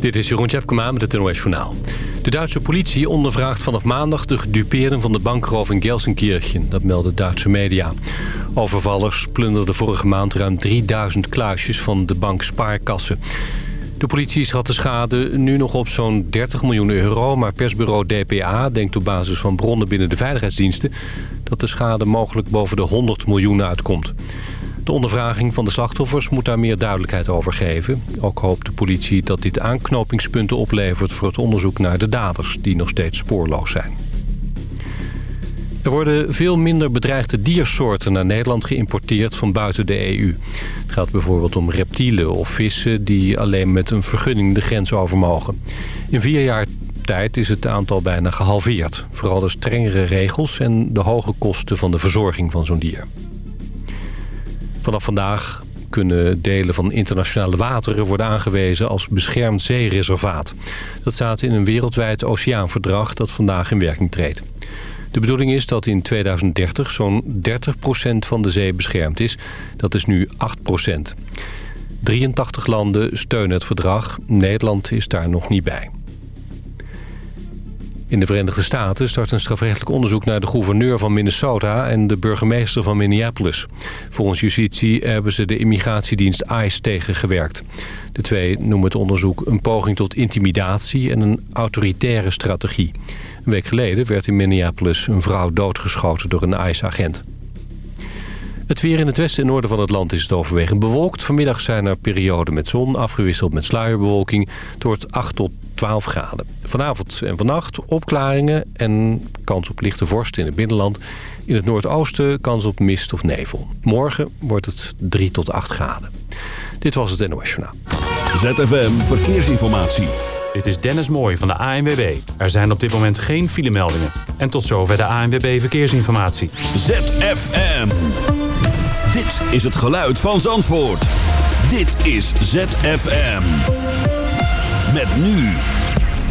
Dit is Jeroen Tjepkema met het NOS Journaal. De Duitse politie ondervraagt vanaf maandag de gedupeerden van de bankroof in Gelsenkirchen. Dat melden Duitse media. Overvallers plunderden vorige maand ruim 3000 kluisjes van de bank Spaarkassen. De politie schat de schade nu nog op zo'n 30 miljoen euro... maar persbureau DPA denkt op basis van bronnen binnen de veiligheidsdiensten... dat de schade mogelijk boven de 100 miljoen uitkomt. De ondervraging van de slachtoffers moet daar meer duidelijkheid over geven. Ook hoopt de politie dat dit aanknopingspunten oplevert... voor het onderzoek naar de daders, die nog steeds spoorloos zijn. Er worden veel minder bedreigde diersoorten naar Nederland geïmporteerd van buiten de EU. Het gaat bijvoorbeeld om reptielen of vissen die alleen met een vergunning de grens over mogen. In vier jaar tijd is het aantal bijna gehalveerd. Vooral de strengere regels en de hoge kosten van de verzorging van zo'n dier. Vanaf vandaag kunnen delen van internationale wateren worden aangewezen als beschermd zeereservaat. Dat staat in een wereldwijd oceaanverdrag dat vandaag in werking treedt. De bedoeling is dat in 2030 zo'n 30% van de zee beschermd is. Dat is nu 8%. 83 landen steunen het verdrag. Nederland is daar nog niet bij. In de Verenigde Staten start een strafrechtelijk onderzoek naar de gouverneur van Minnesota en de burgemeester van Minneapolis. Volgens justitie hebben ze de immigratiedienst ICE tegengewerkt. De twee noemen het onderzoek een poging tot intimidatie en een autoritaire strategie. Een week geleden werd in Minneapolis een vrouw doodgeschoten door een ICE-agent. Het weer in het westen en noorden van het land is het overwegend bewolkt. Vanmiddag zijn er perioden met zon, afgewisseld met sluierbewolking. Het wordt 8 tot 12 graden. Vanavond en vannacht opklaringen en kans op lichte vorst in het binnenland. In het noordoosten kans op mist of nevel. Morgen wordt het 3 tot 8 graden. Dit was het NOS Journaal. ZFM Verkeersinformatie. Dit is Dennis Mooij van de ANWB. Er zijn op dit moment geen filemeldingen. En tot zover de ANWB Verkeersinformatie. ZFM. Dit is het geluid van Zandvoort. Dit is ZFM. Met nu.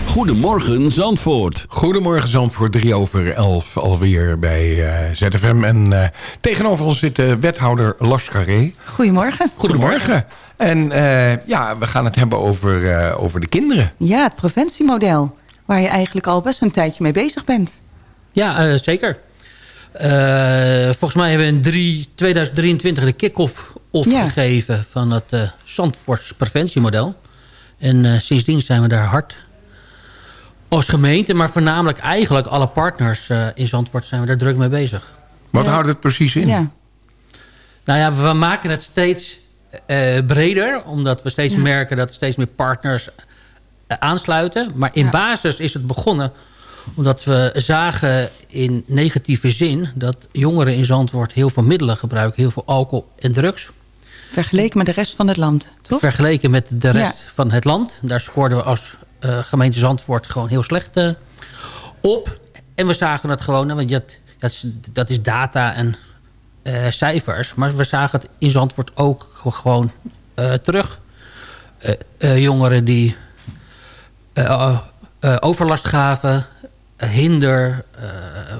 Goedemorgen Zandvoort. Goedemorgen Zandvoort, drie over elf alweer bij uh, ZFM. En uh, tegenover ons zit uh, wethouder Lars Carré. Goedemorgen. Goedemorgen. En ja, we gaan het hebben over, over de kinderen. Ja, het preventiemodel. Waar je eigenlijk al best een tijdje mee bezig bent. Ja, zeker. Volgens mij hebben we in drie, 2023 de kick-off opgegeven ja. van het uh, Zandvoorts preventiemodel. En uh, sindsdien zijn we daar hard als gemeente... maar voornamelijk eigenlijk alle partners uh, in Zandvoort zijn we daar druk mee bezig. Wat ja. houdt het precies in? Ja. Nou ja, we maken het steeds uh, breder... omdat we steeds merken dat er steeds meer partners aansluiten. Maar in basis is het begonnen omdat we zagen in negatieve zin... dat jongeren in Zandvoort heel veel middelen gebruiken. Heel veel alcohol en drugs. Vergeleken met de rest van het land, toch? Vergeleken met de rest ja. van het land. Daar scoorden we als uh, gemeente Zandvoort gewoon heel slecht uh, op. En we zagen het gewoon, want dat, dat, is, dat is data en uh, cijfers. Maar we zagen het in Zandvoort ook gewoon terug. jongeren die overlast gaven, hinder...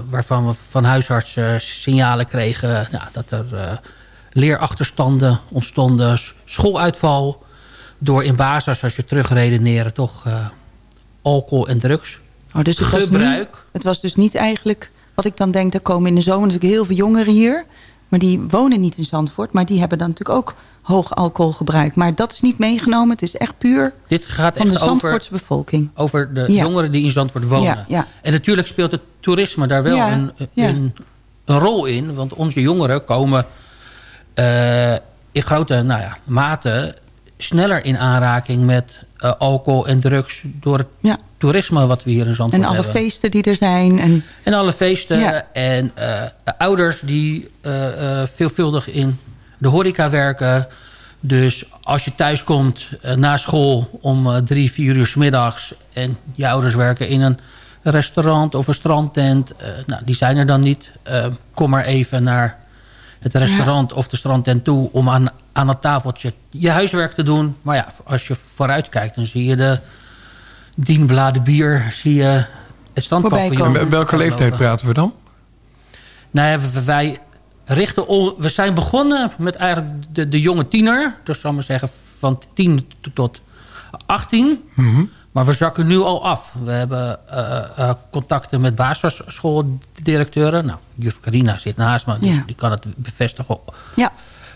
waarvan we van huisartsen signalen kregen nou, dat er leerachterstanden ontstonden, schooluitval... door in basis, als je terugredeneren, toch alcohol en drugs. Oh, dus het gebruik. Was niet, het was dus niet eigenlijk, wat ik dan denk... er komen in de zomer natuurlijk heel veel jongeren hier... maar die wonen niet in Zandvoort... maar die hebben dan natuurlijk ook hoog alcoholgebruik. Maar dat is niet meegenomen. Het is echt puur Dit gaat van echt de Zandvoortse over, bevolking. Over de ja. jongeren die in Zandvoort wonen. Ja, ja. En natuurlijk speelt het toerisme daar wel een, een, een, rol in. Want onze jongeren komen uh, in grote nou ja, mate sneller in aanraking met uh, alcohol en drugs... door het ja. toerisme wat we hier in Zandvoort hebben. En alle hebben. feesten die er zijn. En, en alle feesten. En uh, ouders die veelvuldig in de horeca werken. Dus als je thuis komt na school om drie, vier uur s middags... en je ouders werken in een restaurant of een strandtent... nou, die zijn er dan niet. kom maar even naar het restaurant ja. of de strandtent toe... om aan, aan het tafeltje je huiswerk te doen. Maar ja, als je vooruit kijkt, dan zie je de dienbladen bier... zie je het strandpaviljoen. En welke leeftijd praten we dan? Nou wij richten... We zijn begonnen met eigenlijk de, de jonge tiener. Dus zal maar zeggen van 10 tot 18. Maar we zakken nu al af. We hebben uh, contacten met basisschooldirecteuren. Nou, juf Carina zit naast me, dus die kan het bevestigen. Ja.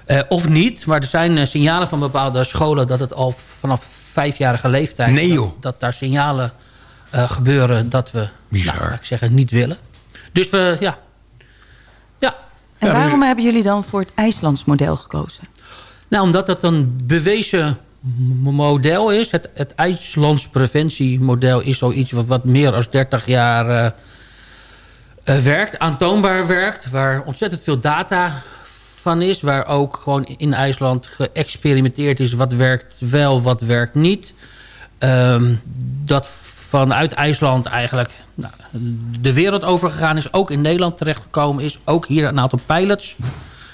Uh, of niet, maar er zijn signalen van bepaalde scholen... dat het al vanaf vijfjarige leeftijd... Nee, dat, dat, daar signalen gebeuren dat we, nou, ik zeggen, niet willen. Dus we, ja. Ja. En waarom hebben jullie dan voor het IJslands model gekozen? Nou, omdat dat een bewezen model is. Het, het IJslands preventiemodel is zoiets wat, wat meer dan 30 jaar uh, uh, werkt. Aantoonbaar werkt. Waar ontzettend veel data van is. Waar ook gewoon in IJsland geëxperimenteerd is. Wat werkt wel, wat werkt niet. Um, dat vanuit IJsland eigenlijk nou, de wereld overgegaan is. Ook in Nederland terechtgekomen is. Ook hier een aantal pilots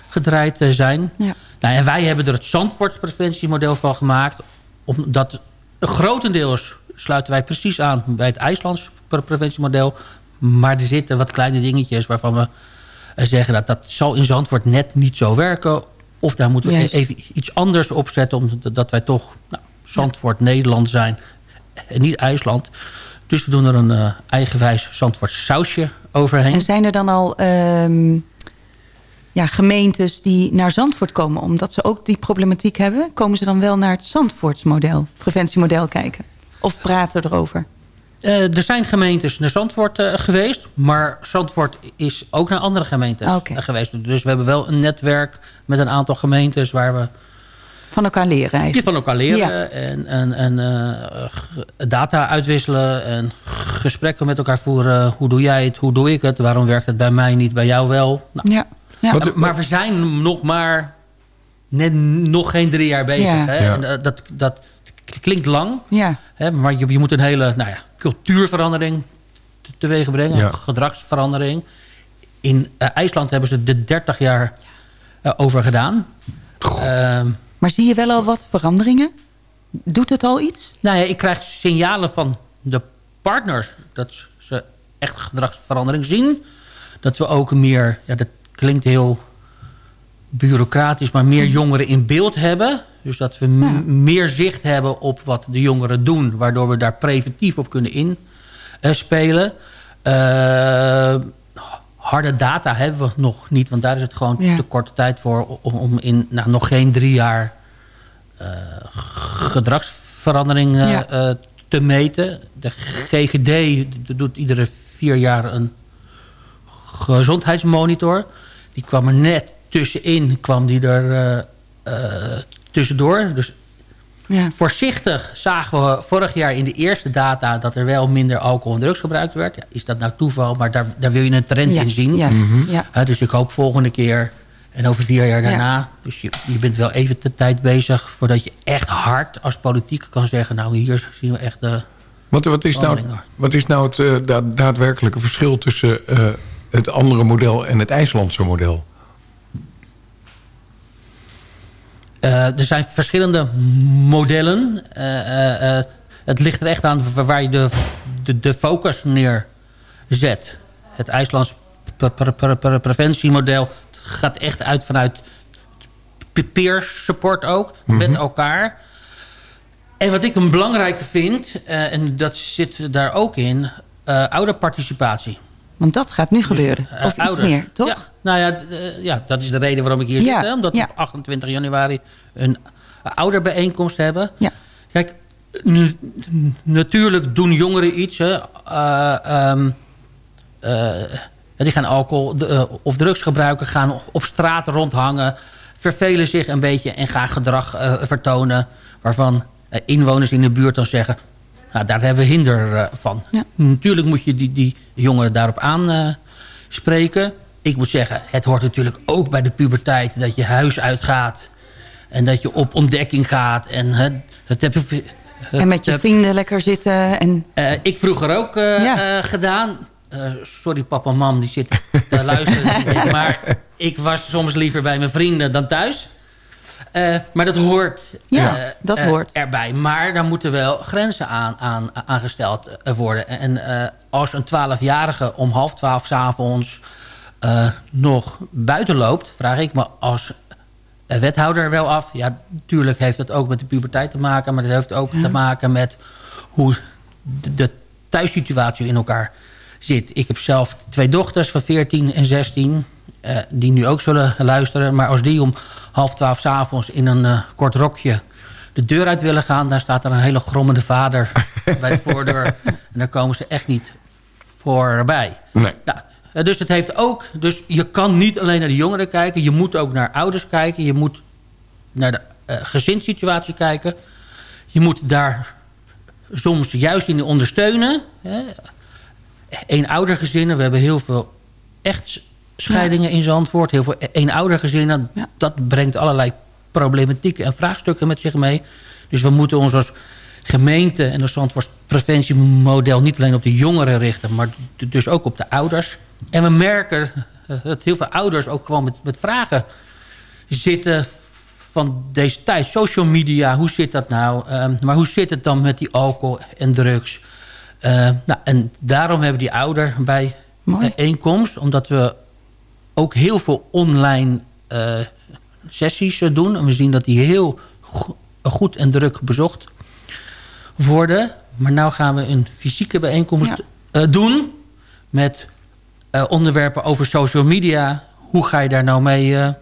gedraaid zijn. Ja. Nou, en wij hebben er het Zandvoortpreventiemodel van gemaakt. Omdat grotendeels sluiten wij precies aan bij het IJslands preventiemodel. Maar er zitten wat kleine dingetjes waarvan we zeggen... dat dat zal in Zandvoort net niet zo werken. Of daar moeten we even iets anders opzetten... omdat wij toch nou, Zandvoort Nederland zijn en niet IJsland. Dus we doen er een uh, eigenwijs Zandvoort sausje overheen. En zijn er dan al... Um ja, gemeentes die naar Zandvoort komen... omdat ze ook die problematiek hebben... komen ze dan wel naar het Zandvoortsmodel, preventiemodel kijken? Of praten erover? Uh, er zijn gemeentes naar Zandvoort uh, geweest... maar Zandvoort is ook naar andere gemeentes uh, geweest. Dus we hebben wel een netwerk met een aantal gemeentes... waar we van elkaar leren eigenlijk. Die van elkaar leren ja. en, en, en data uitwisselen... en gesprekken met elkaar voeren. Hoe doe jij het? Hoe doe ik het? Waarom werkt het bij mij niet, bij jou wel? Nou, ja. Ja. Wat, maar we zijn nog maar net nog geen drie jaar bezig. Ja. Hè? En, uh, dat, dat klinkt lang. Ja. Hè? Maar je, je moet een hele nou ja, cultuurverandering teweeg brengen. Ja. Gedragsverandering. In uh, IJsland hebben ze er 30 jaar uh, over gedaan. Ehm, maar zie je wel al wat veranderingen? Doet het al iets? Nou ja, ik krijg signalen van de partners... dat ze echt gedragsverandering zien. Dat we ook meer... Ja, dat klinkt heel bureaucratisch, maar meer jongeren in beeld hebben. Dus dat we meer zicht hebben op wat de jongeren doen... waardoor we daar preventief op kunnen inspelen. Uh, harde data hebben we nog niet, want daar is het gewoon ja. te korte tijd voor... om, om in nou, nog geen drie jaar uh, gedragsverandering uh, ja. te meten. De GGD doet iedere vier jaar een gezondheidsmonitor... Die kwam er net tussenin, kwam die er tussendoor. Dus ja. voorzichtig zagen we vorig jaar in de eerste data... dat er wel minder alcohol en drugs gebruikt werd. Ja, is dat nou toeval, maar daar, daar wil je een trend ja. in zien. Ja. Mm -hmm. uh, dus ik hoop volgende keer en over vier jaar daarna... dus je, je bent wel even de tijd bezig... voordat je echt hard als politiek kan zeggen... nou, hier zien we echt de... Wat, wat, is, nou, wat is nou het da daadwerkelijke verschil tussen het andere model en het IJslandse model? Uh, er zijn verschillende modellen. Uh, uh, het ligt er echt aan waar je de, de, de focus neerzet. Het IJslands pre pre pre preventiemodel gaat echt uit vanuit peer support ook. Mm -hmm. Met elkaar. En wat ik een belangrijke vind, en dat zit daar ook in, ouderparticipatie. Want dat gaat nu gebeuren. Dus, uh, of ouders. iets meer, toch? Ja, nou ja, uh, ja, dat is de reden waarom ik hier ja, zit. Hè? Omdat ja. we op 28 januari een ouderbijeenkomst hebben. Ja. Kijk, nu, natuurlijk doen jongeren iets. Hè. Uh, um, die gaan alcohol of drugs gebruiken. Gaan op straat rondhangen. Vervelen zich een beetje en gaan gedrag vertonen. Waarvan inwoners in de buurt dan zeggen... Nou, daar hebben we hinder uh, van. Ja. Natuurlijk moet je die, die jongeren daarop aanspreken. Ik moet zeggen, het hoort natuurlijk ook bij de puberteit... dat je huis uitgaat en dat je op ontdekking gaat. En, dat heb je, en met je vrienden lekker zitten. En... ik vroeger ook ja. gedaan. sorry papa en mam, die zitten te luisteren. maar ik was soms liever bij mijn vrienden dan thuis. Uh, maar dat hoort, ja, uh, dat uh, hoort erbij. Maar daar moeten wel grenzen aan, aan, aangesteld worden. En als een twaalfjarige om half twaalf s'avonds nog buiten loopt... vraag ik me als wethouder wel af. Ja, natuurlijk heeft dat ook met de puberteit te maken... maar dat heeft ook te maken met hoe de, de thuissituatie in elkaar zit. Ik heb zelf twee dochters van 14 en 16... Uh, die nu ook zullen luisteren. Maar als die om half twaalf s'avonds in een uh, kort rokje de deur uit willen gaan... dan staat er een hele grommende vader bij de voordeur. En daar komen ze echt niet voorbij. Nee. Nou, dus het heeft ook... Dus je kan niet alleen naar de jongeren kijken. Je moet ook naar ouders kijken. Je moet naar de uh, gezinssituatie kijken. Je moet daar soms juist in ondersteunen. Eenoudergezinnen. We hebben heel veel echt scheidingen in Zandvoort. Heel veel eenoudergezinnen. Ja. Dat brengt allerlei problematieken en vraagstukken met zich mee. Dus we moeten ons als gemeente en als Zandvoorts preventiemodel... niet alleen op de jongeren richten, maar dus ook op de ouders. En we merken dat heel veel ouders ook gewoon met, met vragen zitten van deze tijd. Social media, hoe zit dat nou? Um, maar hoe zit het dan met die alcohol en drugs? Uh, nou, en daarom hebben we die ouder bij bijeenkomst. Omdat we ook heel veel online uh, sessies uh, doen. En we zien dat die heel go goed en druk bezocht worden. Maar nu gaan we een fysieke bijeenkomst ja. doen. Met onderwerpen over social media. Hoe ga je daar nou mee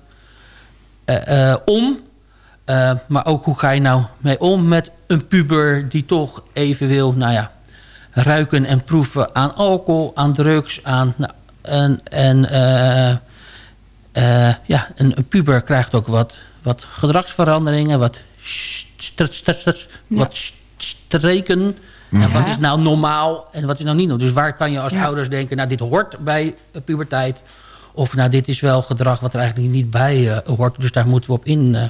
om. Uh, maar ook hoe ga je nou mee om met een puber die toch even wil nou ja, ruiken en proeven aan alcohol, aan drugs. Aan, nou, en en ja, een, een, puber krijgt ook wat, wat gedragsveranderingen, wat, ja. wat streken. En wat is nou normaal en wat is nou niet normaal. Dus waar kan je als ja. ouders denken, nou dit hoort bij puberteit... Of nou, dit is wel gedrag wat er eigenlijk niet bij uh, hoort. Dus daar moeten we op in uh,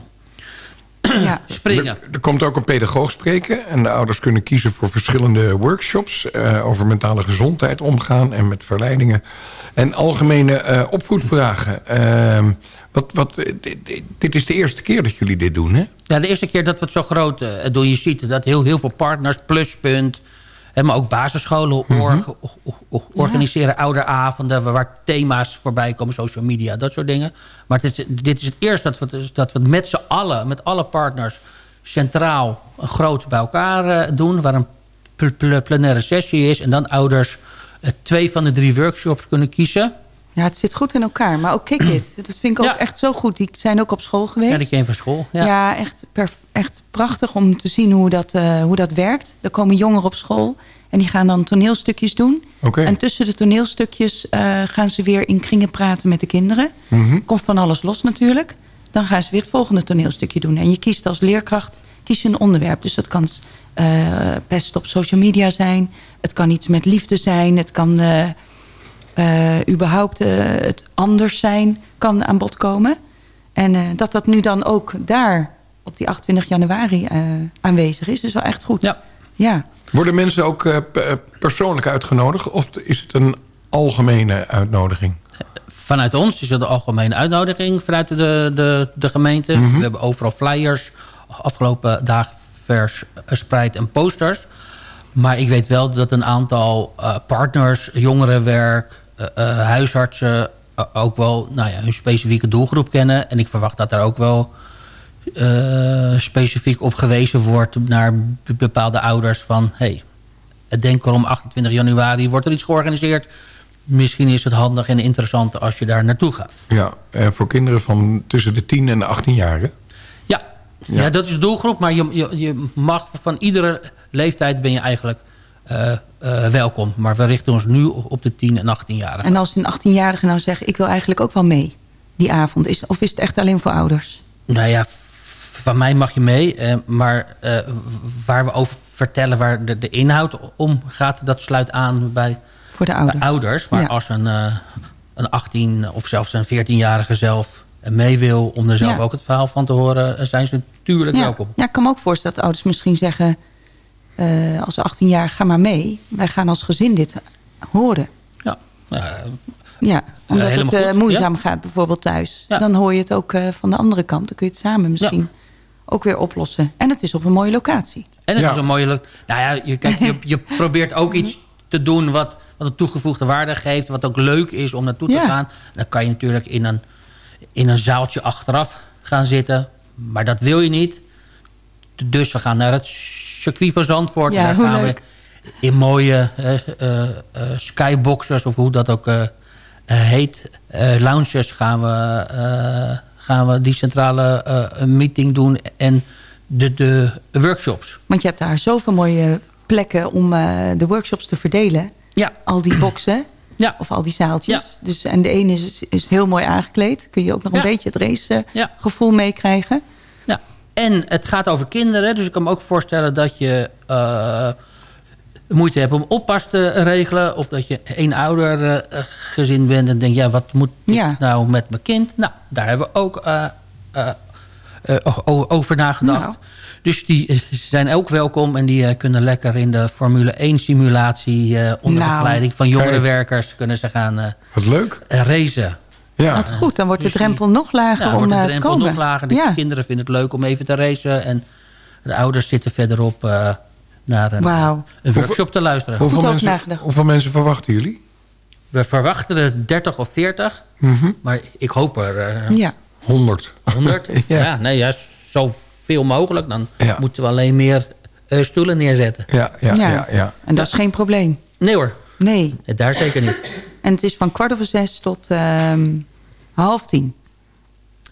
ja. springen. Er, er, komt ook een pedagoog spreken. En de ouders kunnen kiezen voor verschillende workshops... Uh, over mentale gezondheid omgaan en met verleidingen. En algemene opvoedvragen. Ehm, wat, wat, dit, dit, is de eerste keer dat jullie dit doen, hè? Ja, de eerste keer dat we het zo groot doen. Je ziet dat heel, heel veel partners, Pluspunt... Maar ook basisscholen mm -hmm. organiseren ja. ouderavonden... waar thema's voorbij komen, social media, dat soort dingen. Maar het is, dit is het eerst dat we, dat we met z'n allen, met alle partners... centraal een groot bij elkaar uh, doen... waar een pl pl plenaire sessie is... en dan ouders uh, twee van de drie workshops kunnen kiezen... Ja, het zit goed in elkaar. Maar ook Kick It, dat vind ik ook ja. echt zo goed. Die zijn ook op school geweest. Ja, die ken van school. Ja, ja echt, echt prachtig om te zien hoe dat, uh, hoe dat werkt. Er komen jongeren op school en die gaan dan toneelstukjes doen. Okay. En tussen de toneelstukjes uh, gaan ze weer in kringen praten met de kinderen. Mhm. Mm -hmm. Komt van alles los natuurlijk. Dan gaan ze weer het volgende toneelstukje doen. En je kiest als leerkracht kies je een onderwerp. Dus dat kan uh, pest op social media zijn. Het kan iets met liefde zijn. Het kan... Uh, überhaupt uh, het anders zijn kan aan bod komen. En uh, dat dat nu dan ook daar op die 28 januari aanwezig is, is wel echt goed. Ja. ja. Worden mensen ook persoonlijk uitgenodigd of is het een algemene uitnodiging? Vanuit ons is het een algemene uitnodiging vanuit de, de, de gemeente. Mhm. Mm -hmm. We hebben overal flyers afgelopen dagen verspreid en posters. Maar ik weet wel dat een aantal partners, jongerenwerk huisartsen uh, ook wel nou ja, hun specifieke doelgroep kennen. En ik verwacht dat er ook wel specifiek op gewezen wordt naar bepaalde ouders van... hey, denk er om 28 januari wordt er iets georganiseerd. Misschien is het handig en interessant als je daar naartoe gaat. Ja, en voor kinderen van tussen de 10 en de 18 jaar, ja. ja. Ja. dat is de doelgroep. Maar je, je, je mag van iedere leeftijd ben je eigenlijk uh, uh, welkom. Maar we richten ons nu op de 10 en 18-jarigen. En als een 18-jarige nou zegt... ik wil eigenlijk ook wel mee die avond. Is, of is het echt alleen voor ouders? Nou ja, van mij mag je mee. Uh, maar waar we over vertellen waar de, de, inhoud om gaat... dat sluit aan bij, voor de ouder. bij ouders. Maar ja. als een, een 18 of zelfs een 14-jarige zelf mee wil... om er zelf ja. ook het verhaal van te horen... zijn ze natuurlijk ja. welkom. Ja, ik kan me ook voorstellen dat ouders misschien zeggen... Uh, als 18 jaar, ga maar mee. Wij gaan als gezin dit horen. Ja, uh, ja omdat uh, het uh, moeizaam ja. gaat bijvoorbeeld thuis. Ja. Dan hoor je het ook van de andere kant. Dan kun je het samen misschien ja. ook weer oplossen. En het is op een mooie locatie. En het is een mooie locatie. Nou ja, je, kijk, je, je probeert ook iets te doen wat, wat een toegevoegde waarde geeft. Wat ook leuk is om naartoe te gaan. Dan kan je natuurlijk in een, in een zaaltje achteraf gaan zitten. Maar dat wil je niet. Dus we gaan naar het circuit van Zandvoort. Ja, Daar gaan leuk. we in mooie eh, eh, eh, skyboxers, of hoe dat ook heet, lounges gaan we, gaan we die centrale meeting doen en de, de workshops. Want je hebt daar zoveel mooie plekken om de workshops te verdelen. Ja, Al die boxen. Ja. Of al die zaaltjes. Ja. Dus, en de ene is, is heel mooi aangekleed. Kun je ook nog Ja. een beetje het race Ja. meekrijgen. En het gaat over kinderen. Dus ik kan me ook voorstellen dat je eh, moeite hebt om oppas te regelen. Of dat je één ouder eh, gezin bent en denkt... ja, wat moet ik Ja. nou met mijn kind? Nou, daar hebben we ook eh, over nagedacht. Nou. Dus die zijn ook welkom en die kunnen lekker in de Formule 1 simulatie... eh, onder Nou. begeleiding van jongere Kijk. werkers kunnen ze gaan eh, Wat leuk. racen. Ja. Wat goed, dan wordt de Dus die- drempel nog lager Ja, om wordt de eh, te drempel komen. nog lager. De ja. kinderen vinden het leuk om even te racen. En de ouders zitten verderop eh, naar een, workshop te luisteren. Hoeveel mensen, hoeveel mensen verwachten jullie? We verwachten er 30 of 40. Mhm. Maar ik hoop er eh, Ja. 100. 100. Ja. ja. nee, ja, zoveel mogelijk. Dan Ja. moeten we alleen meer eh, stoelen neerzetten. Ja, ja, ja. Ja. ja, En dat is geen probleem. Nee hoor, Nee. Nee, daar zeker niet. En het is van kwart over zes tot ehm, half tien.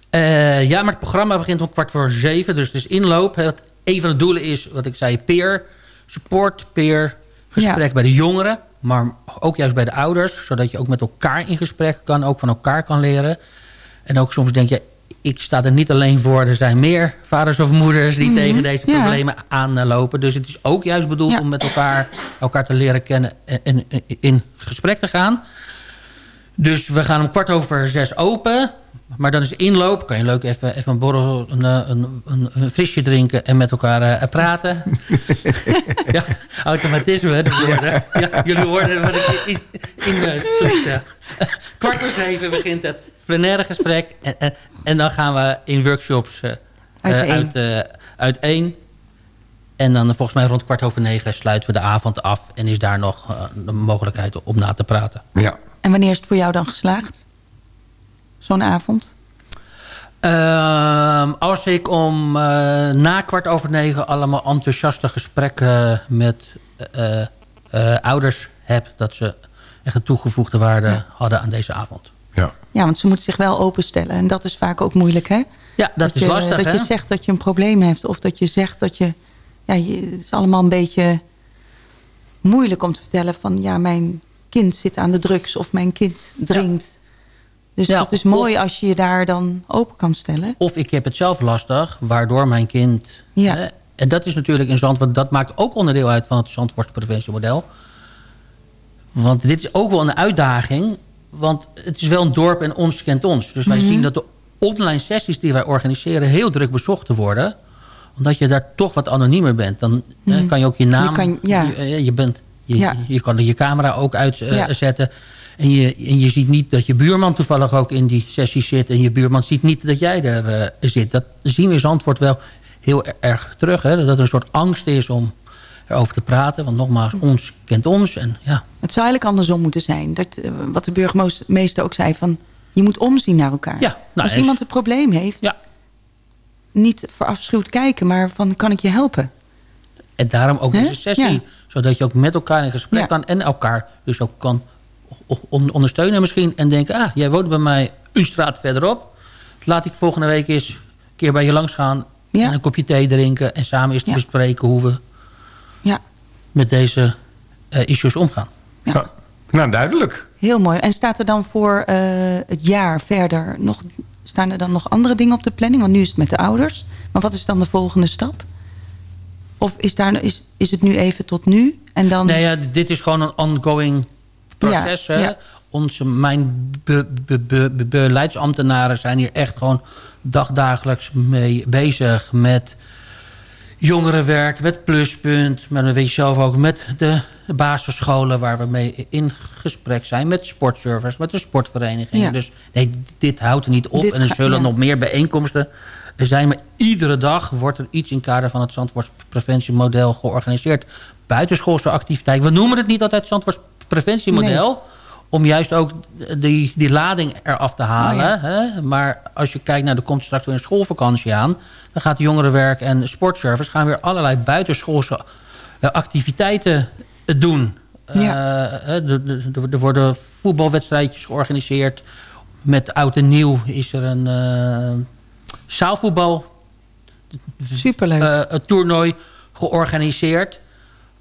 Eh, ja, maar het programma begint om kwart voor zeven. Dus het is inloop. Het, een van de doelen is, wat ik zei, peer support, peer gesprek Ja. bij de jongeren. Maar ook juist bij de ouders. Zodat je ook met elkaar in gesprek kan. Ook van elkaar kan leren. En ook soms denk je, ik sta er niet alleen voor. Er zijn meer vaders of moeders die tegen deze Mhm. ja. problemen aanlopen. Dus het is ook juist bedoeld Ja. om met elkaar, elkaar te leren kennen en, en in gesprek te gaan. Dus we gaan om kwart over zes open. Maar dan is inloop. Kan je leuk even, even een borrel, een, eh, een, een, een frisje drinken en met elkaar eh, praten. ja, automatisme. Ja. jullie hoorden wat ik in, in uh, kwart voor zeven begint het plenaire gesprek. En, en, en dan gaan we in workshops eh, Uiteen. eh, uit, uiteen. En dan volgens mij rond kwart over negen sluiten we de avond af. En is daar nog de mogelijkheid om na te praten. ja. En wanneer is het voor jou dan geslaagd? Zo'n avond? Ehm, als ik om eh, na kwart over negen allemaal enthousiaste gesprekken met eh, eh, ouders heb... dat ze echt een toegevoegde waarde hadden aan deze avond. ja. Ja, want ze moeten zich wel openstellen. En dat is vaak ook moeilijk, hè? Ja, dat, is je, lastig, Dat hè? je zegt dat je een probleem hebt. Of dat je zegt dat je... Ja, je, het is allemaal een beetje moeilijk om te vertellen van... ja, mijn kind zit aan de drugs of mijn kind drinkt. Dus Ja, het is of- mooi als je je daar dan open kan stellen. Of ik heb het zelf lastig, waardoor mijn kind... Ja. Hè, en dat is natuurlijk in Zandvoort... dat maakt ook onderdeel uit van het Zandvoortspreventiemodel. Want dit is ook wel een uitdaging. Want het is wel een dorp en ons kent ons. Dus wij zien dat de online sessies die wij organiseren... heel druk bezocht te worden. Omdat je daar toch wat anoniemer bent. Dan hè, kan je ook je naam... kan- ja. je, eh, je, bent, je, Ja. je kan je camera ook uitzetten. En, je, en je ziet niet dat je buurman toevallig ook in die sessie zit. En je buurman ziet niet dat jij er eh, zit. Dat zien we in Zandvoort wel heel er- erg terug. Hè? Dat er een soort angst is om erover te praten. Want nogmaals, ons kent ons. En ja, Het zou eigenlijk andersom moeten zijn. Dat, eh, wat de burgemeester ook zei van... je moet omzien naar elkaar. Ja, nou, Als is- iemand een probleem heeft... ja. niet verafschuwd kijken, maar van kan ik je helpen? En daarom ook deze sessie. Ja. Zodat je ook met elkaar in gesprek kan. En elkaar dus ook kan on- ondersteunen misschien. En denken, ah, jij woont bij mij een straat verderop. Laat ik volgende week eens een keer bij je langs gaan. Ja. En een kopje thee drinken. En samen eens Ja. bespreken hoe we Ja, met deze eh, issues omgaan. Ja. Ja. Nou, duidelijk. heel mooi. En staat er dan voor eh, het jaar verder nog... staan er dan nog andere dingen op de planning? Want nu is het met de ouders. Maar wat is dan de volgende stap? Of is, daar, is, is het nu even tot nu? En dan... Nee, ja, dit is gewoon een ongoing proces. Ja, hè. ja. Onze, mijn be- be- be- be- beleidsambtenaren zijn hier echt gewoon dagdagelijks mee bezig met jongerenwerk, met pluspunt. Maar dan weet je zelf ook met de basisscholen waar we mee in gesprek zijn. Met sportservice, met de sportverenigingen. Ja. Dus nee, dit houdt er niet op. Dit en er zullen ja. nog meer bijeenkomsten zijn. Maar iedere dag wordt er iets in kader van het Zandvoorts preventiemodel georganiseerd. Buitenschoolse activiteit. We noemen het niet altijd Zandvoorts preventiemodel. om juist ook die, die lading eraf te halen. Oh, hè? Maar als je kijkt naar, er komt straks weer een schoolvakantie aan... dan gaat jongerenwerk en sportservice... gaan weer allerlei buitenschoolse eh, activiteiten doen. Ja. Eh, er, worden voetbalwedstrijdjes georganiseerd. Met oud en nieuw is er een eh, zaalvoetbal Superleuk. eh, het toernooi georganiseerd.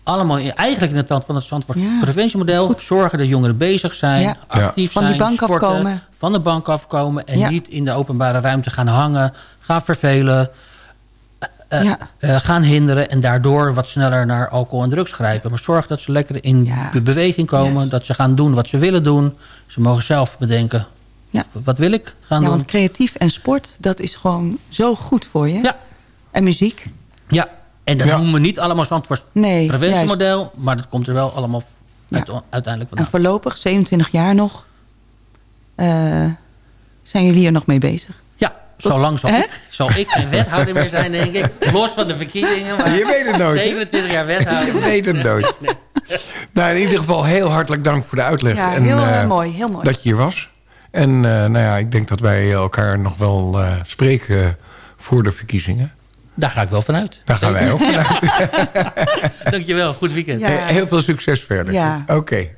Allemaal in, eigenlijk in de trant van het Zandvoort Ja, preventiemodel. Zorgen dat jongeren bezig zijn, Ja. actief Van zijn. die bank sporten, afkomen. Van de bank afkomen. En Ja. niet in de openbare ruimte gaan hangen. Gaan vervelen. eh, ja. eh, gaan hinderen. En daardoor wat sneller naar alcohol en drugs grijpen. Maar zorg dat ze lekker in beweging komen. Dat ze gaan doen wat ze willen doen. Ze mogen zelf bedenken. Ja. Wat wil ik gaan ja, doen? want creatief en sport, dat is gewoon zo goed voor je. Ja. En muziek. Ja. En dat Ja. noemen we niet allemaal Zandvoort Nee, preventiemodel. Maar dat komt er wel allemaal uit- uiteindelijk En vandaan. voorlopig, 27 jaar nog, eh, zijn jullie hier nog mee bezig. Ja, zolang zal Hè? ik, zal ik geen wethouder meer zijn, denk ik. Los van de verkiezingen. Maar Je weet het nooit, hè? 27 jaar wethouder. Je weet het nooit. Nou, in ieder geval heel hartelijk dank voor de uitleg. Ja, en, heel eh, eh, mooi, heel mooi. Dat je hier was. En eh, nou ja, ik denk dat wij elkaar nog wel eh, spreken voor de verkiezingen. Daar ga ik wel vanuit. Daar gaan wij ook vanuit. Dankjewel, goed weekend. Ja. Eh, Heel veel succes verder. Ja. Oké.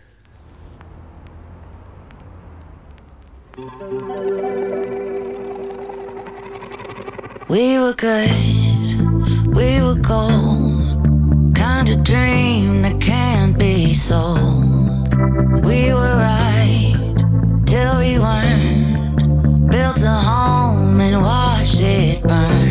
We were good, we were gold. Kind of dream that can't be sold. We were right till we weren't. Built a home and watched it burn.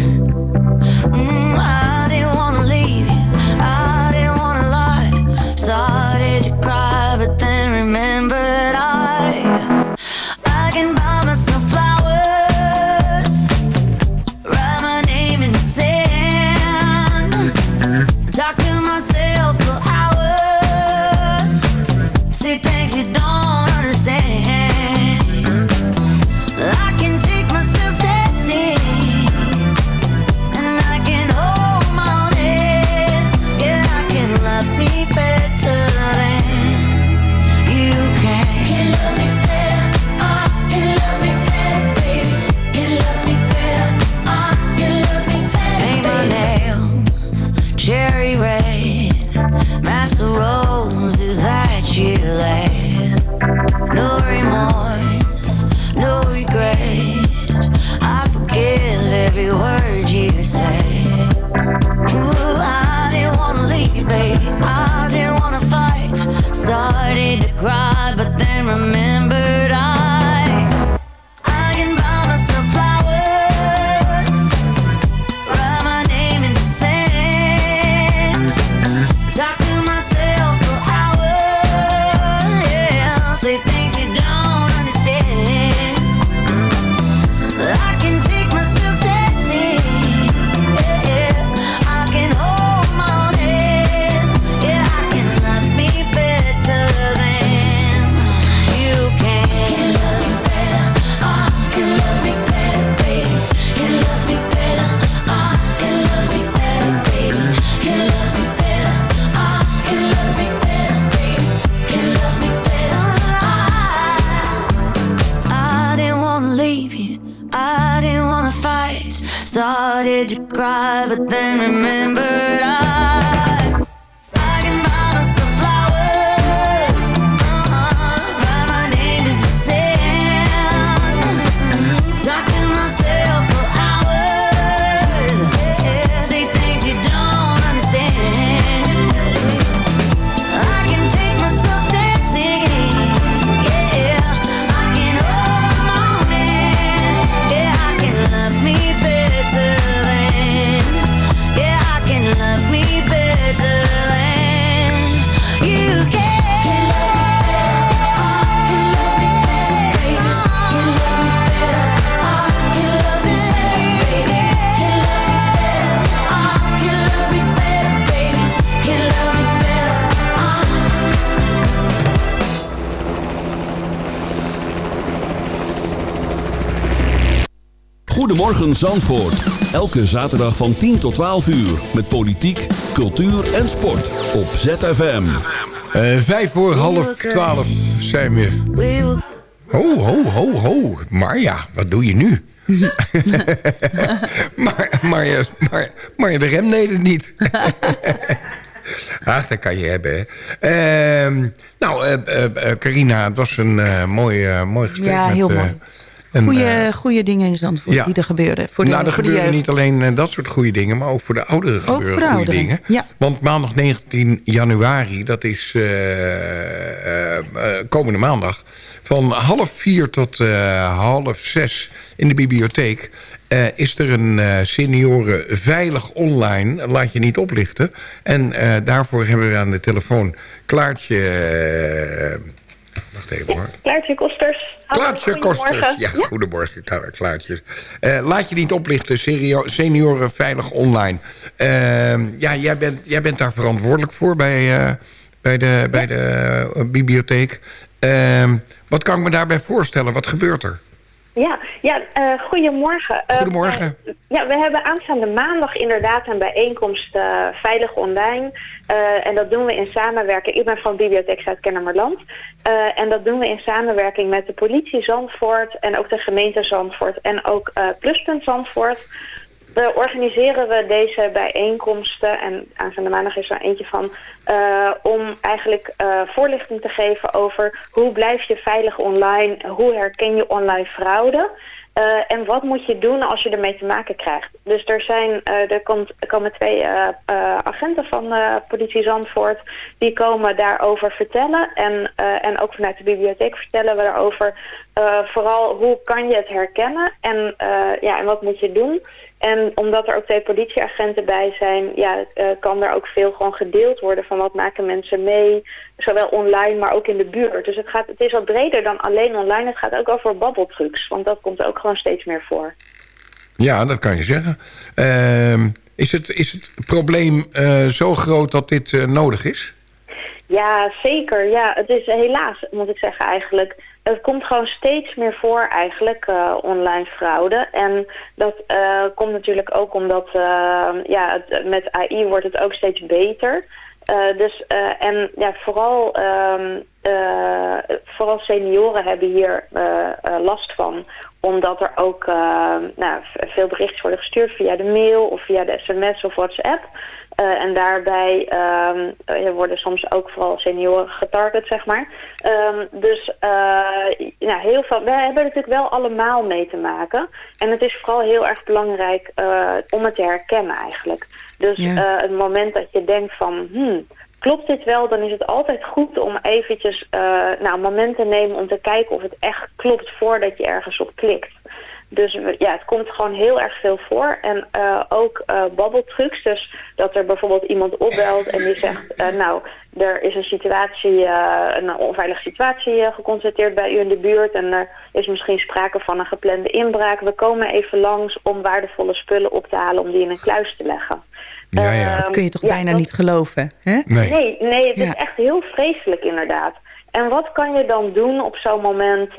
Goedemorgen Zandvoort. Elke zaterdag van 10 tot 12 uur. Met politiek, cultuur en sport. Op ZFM. Uh, vijf voor half twaalf zijn we. Ho, ho, ho, ho. Marja, wat doe je nu? maar, Marja, maar, de rem deed het niet. Ach, dat kan je hebben. Uh, nou, uh, Carina, het was een mooi, mooi gesprek. Ja, met, heel mooi. Goede, goede dingen in Zandvoort ja. die er gebeuren. Voor de, nou, er voor gebeuren niet alleen dat soort goede dingen... maar ook voor de ouderen ook gebeuren goede ouderen. dingen. Ja. Want maandag 19 januari, dat is uh, komende maandag... van half vier tot half zes in de bibliotheek... Uh, is er een uh, senioren veilig online, laat je niet oplichten. En uh, daarvoor hebben we aan de telefoon Klaartje... wacht even hoor. Klaartje Kosters. Klaartje Kosters. Ja, ja, goedemorgen Klaartje. laat je niet oplichten, senioren veilig online. Ehm, ja, jij bent, jij bent daar verantwoordelijk voor bij, bij de, bij de bibliotheek. Ehm, wat kan ik me daarbij voorstellen? Wat gebeurt er? Ja, ja uh, goedemorgen. Goedemorgen. Uh, ja, we hebben aanstaande maandag inderdaad een bijeenkomst uh, Veilig Online. en dat doen we in samenwerking. Ik ben van Bibliotheek Zuid-Kennemerland. en dat doen we in samenwerking met de politie Zandvoort... en ook de gemeente Zandvoort en ook Pluspunt Zandvoort... We organiseren we deze bijeenkomsten, en aanstaande maandag is er eentje van, uh, om eigenlijk uh, voorlichting te geven over hoe blijf je veilig online, hoe herken je online fraude. Uh, en wat moet je doen als je ermee te maken krijgt? Dus er, zijn, er, komt, er komen twee agenten van politie Zandvoort. Die komen daarover vertellen. En, en ook vanuit de bibliotheek vertellen we daarover. vooral hoe kan je het herkennen en, ja, en wat moet je doen. En omdat er ook twee politieagenten bij zijn, ja, uh, kan er ook veel gewoon gedeeld worden van wat maken mensen mee. Zowel online, maar ook in de buurt. Dus het, gaat, het is wat breder dan alleen online. Het gaat ook over babbeltrucs, want dat komt ook gewoon steeds meer voor. Ja, dat kan je zeggen. Uh, is, het, is het probleem uh, zo groot dat dit uh, nodig is? Ja, zeker. Ja, het is helaas, moet ik zeggen eigenlijk het komt gewoon steeds meer voor eigenlijk, uh, online fraude. En dat uh, komt natuurlijk ook omdat uh, ja, het, met AI wordt het ook steeds beter. dus, en ja, vooral, um, vooral senioren hebben hier last van. Omdat er ook nou, veel berichten worden gestuurd via de mail of via de sms of WhatsApp. Uh, en daarbij um, uh, worden soms ook vooral senioren getarget, zeg maar. Um, dus uh, ja, heel veel, wij hebben natuurlijk wel allemaal mee te maken. En het is vooral heel erg belangrijk om het te herkennen eigenlijk. Dus ja. het moment dat je denkt van... Hmm, klopt dit wel, dan is het altijd goed om eventjes nou, een moment te nemen... om te kijken of het echt klopt voordat je ergens op klikt. Dus ja, het komt gewoon heel erg veel voor. En uh, ook uh, babbeltrucs. Dus dat er bijvoorbeeld iemand opbelt en die zegt... Uh, nou, er is een situatie, een onveilige situatie geconstateerd bij u in de buurt... en er is misschien sprake van een geplande inbraak. We komen even langs om waardevolle spullen op te halen... om die in een kluis te leggen. Ja, ja. Dat kun je toch ja, bijna dat... niet geloven, hè? Nee, nee, nee het ja. is echt heel vreselijk inderdaad. En wat kan je dan doen op zo'n moment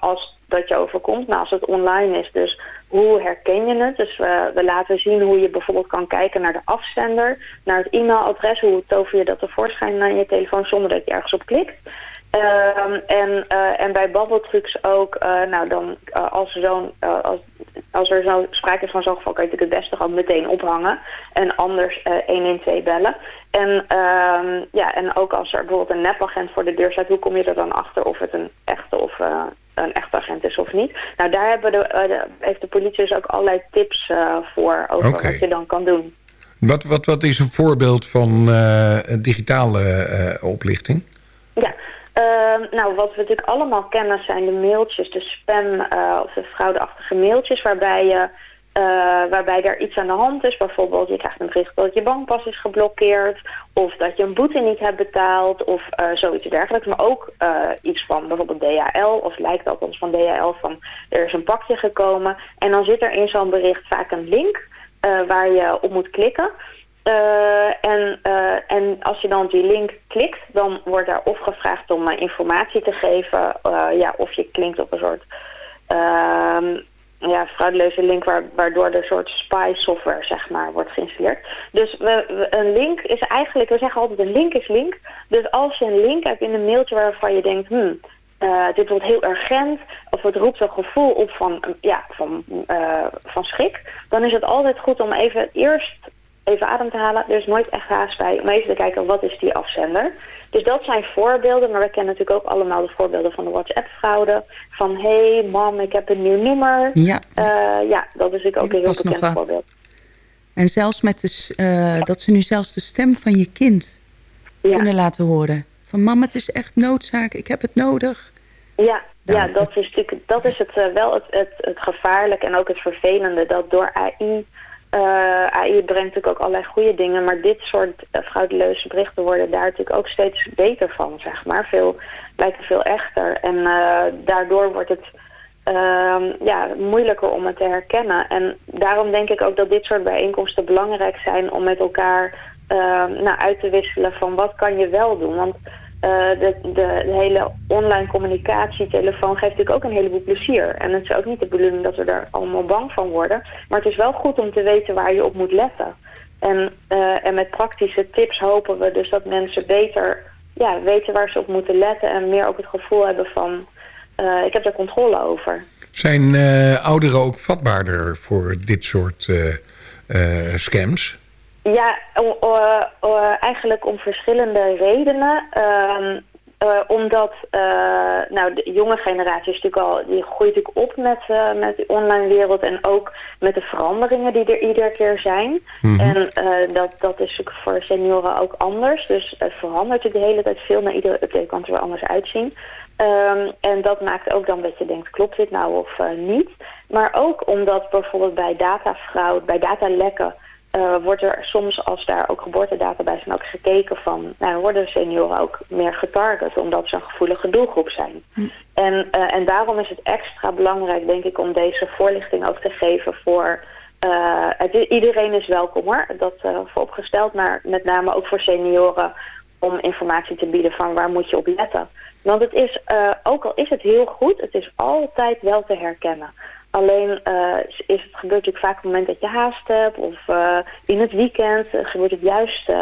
als dat je overkomt. Nou, als het online is, dus hoe herken je het? Dus we, we laten zien hoe je bijvoorbeeld kan kijken naar de afzender, naar het e-mailadres. Hoe tover je dat tevoorschijn naar je telefoon zonder dat je ergens op klikt. Um, en, uh, en bij babbeltrucs ook, uh, nou dan uh, als, zo'n als, als er zo sprake is van zo'n geval, kan je natuurlijk het beste gewoon meteen ophangen. En anders 112 bellen. En, um, ja, en ook als er bijvoorbeeld een nepagent voor de deur staat, hoe kom je er dan achter of het een echte of een echte agent is of niet. Nou, daar hebben de, de, heeft de politie dus ook allerlei tips voor over okay. wat je dan kan doen. Wat, wat, wat is een voorbeeld van digitale oplichting? Ja, Uh, nou, wat we natuurlijk allemaal kennen zijn de mailtjes, de spam uh, of de fraudeachtige mailtjes, waarbij, je, uh, waarbij er iets aan de hand is. Bijvoorbeeld, je krijgt een bericht dat je bankpas is geblokkeerd, of dat je een boete niet hebt betaald, of zoiets dergelijks. Maar ook iets van bijvoorbeeld DHL, of lijkt althans van DHL, van er is een pakje gekomen. En dan zit er in zo'n bericht vaak een link waar je op moet klikken. Uh, en, uh, en als je dan op die link klikt, dan wordt daar of gevraagd om uh, informatie te geven. ja, of je klinkt op een soort... Ehm, ja, fraudeleuze link waardoor er een soort spy software zeg maar, wordt geïnstalleerd. Dus een link is eigenlijk, we zeggen altijd een link is link. Dus als je een link hebt in een mailtje waarvan je denkt, hmm, dit wordt heel urgent of het roept een gevoel op van, ja, van, van schrik, dan is het altijd goed om even eerst even adem te halen. Er is nooit echt haast bij om even te kijken wat is die afzender. Dus dat zijn voorbeelden, maar we kennen natuurlijk ook allemaal de voorbeelden van de WhatsApp-fraude. Van, hé hey, mam, ik heb een nieuw nummer. Ja, uh, ja dat is natuurlijk ook een heel bekend voorbeeld. En zelfs met de, uh, dat ze nu zelfs de stem van je kind ja. kunnen laten horen. Van mama, het is echt noodzaak, ik heb het nodig. Ja, ja dat is natuurlijk dat is het, uh, wel het, het, het gevaarlijke en ook het vervelende. Dat door AI uh, AI brengt natuurlijk ook allerlei goede dingen, maar dit soort uh, fraudeleuze berichten worden daar natuurlijk ook steeds beter van, zeg maar. Veel, lijken veel echter. En uh, daardoor wordt het ehm, ja, moeilijker om het te herkennen. En daarom denk ik ook dat dit soort bijeenkomsten belangrijk zijn om met elkaar ehm, nou, uit te wisselen van wat kan je wel doen. Want de, de, de, hele online communicatietelefoon geeft natuurlijk ook een heleboel plezier. En het is ook niet de bedoeling dat we er allemaal bang van worden. Maar het is wel goed om te weten waar je op moet letten. En, uh, en met praktische tips hopen we dus dat mensen beter ja, weten waar ze op moeten letten. En meer ook het gevoel hebben van, uh, ik heb er controle over. Zijn ouderen ook vatbaarder voor dit soort scams? Ja, uh, uh, eigenlijk om verschillende redenen. Uh, omdat nou, de jonge generatie is natuurlijk al, die groeit natuurlijk op met, met de online wereld en ook met de veranderingen die er iedere keer zijn. Mm -hmm. En dat, dat is natuurlijk voor senioren ook anders. Dus het verandert natuurlijk de hele tijd veel. Na iedere update kan het er weer anders uitzien. Um, en dat maakt ook dan dat je denkt, klopt dit nou of niet? Maar ook omdat bijvoorbeeld bij datafraude, bij datalekken uh, wordt er soms, als daar ook geboortedata bij zijn, ook gekeken van... Nou, worden senioren ook meer getarget, omdat ze een gevoelige doelgroep zijn. Hm. En, uh, en daarom is het extra belangrijk, denk ik, om deze voorlichting ook te geven voor... Uh, het, iedereen is welkom hoor, dat vooropgesteld, maar met name ook voor senioren... om informatie te bieden van waar moet je op letten. Want het is, ook al is het heel goed, het is altijd wel te herkennen. Alleen uh, is het, gebeurt natuurlijk vaak op het moment dat je haast hebt of uh, in het weekend. Uh, gebeurt het juist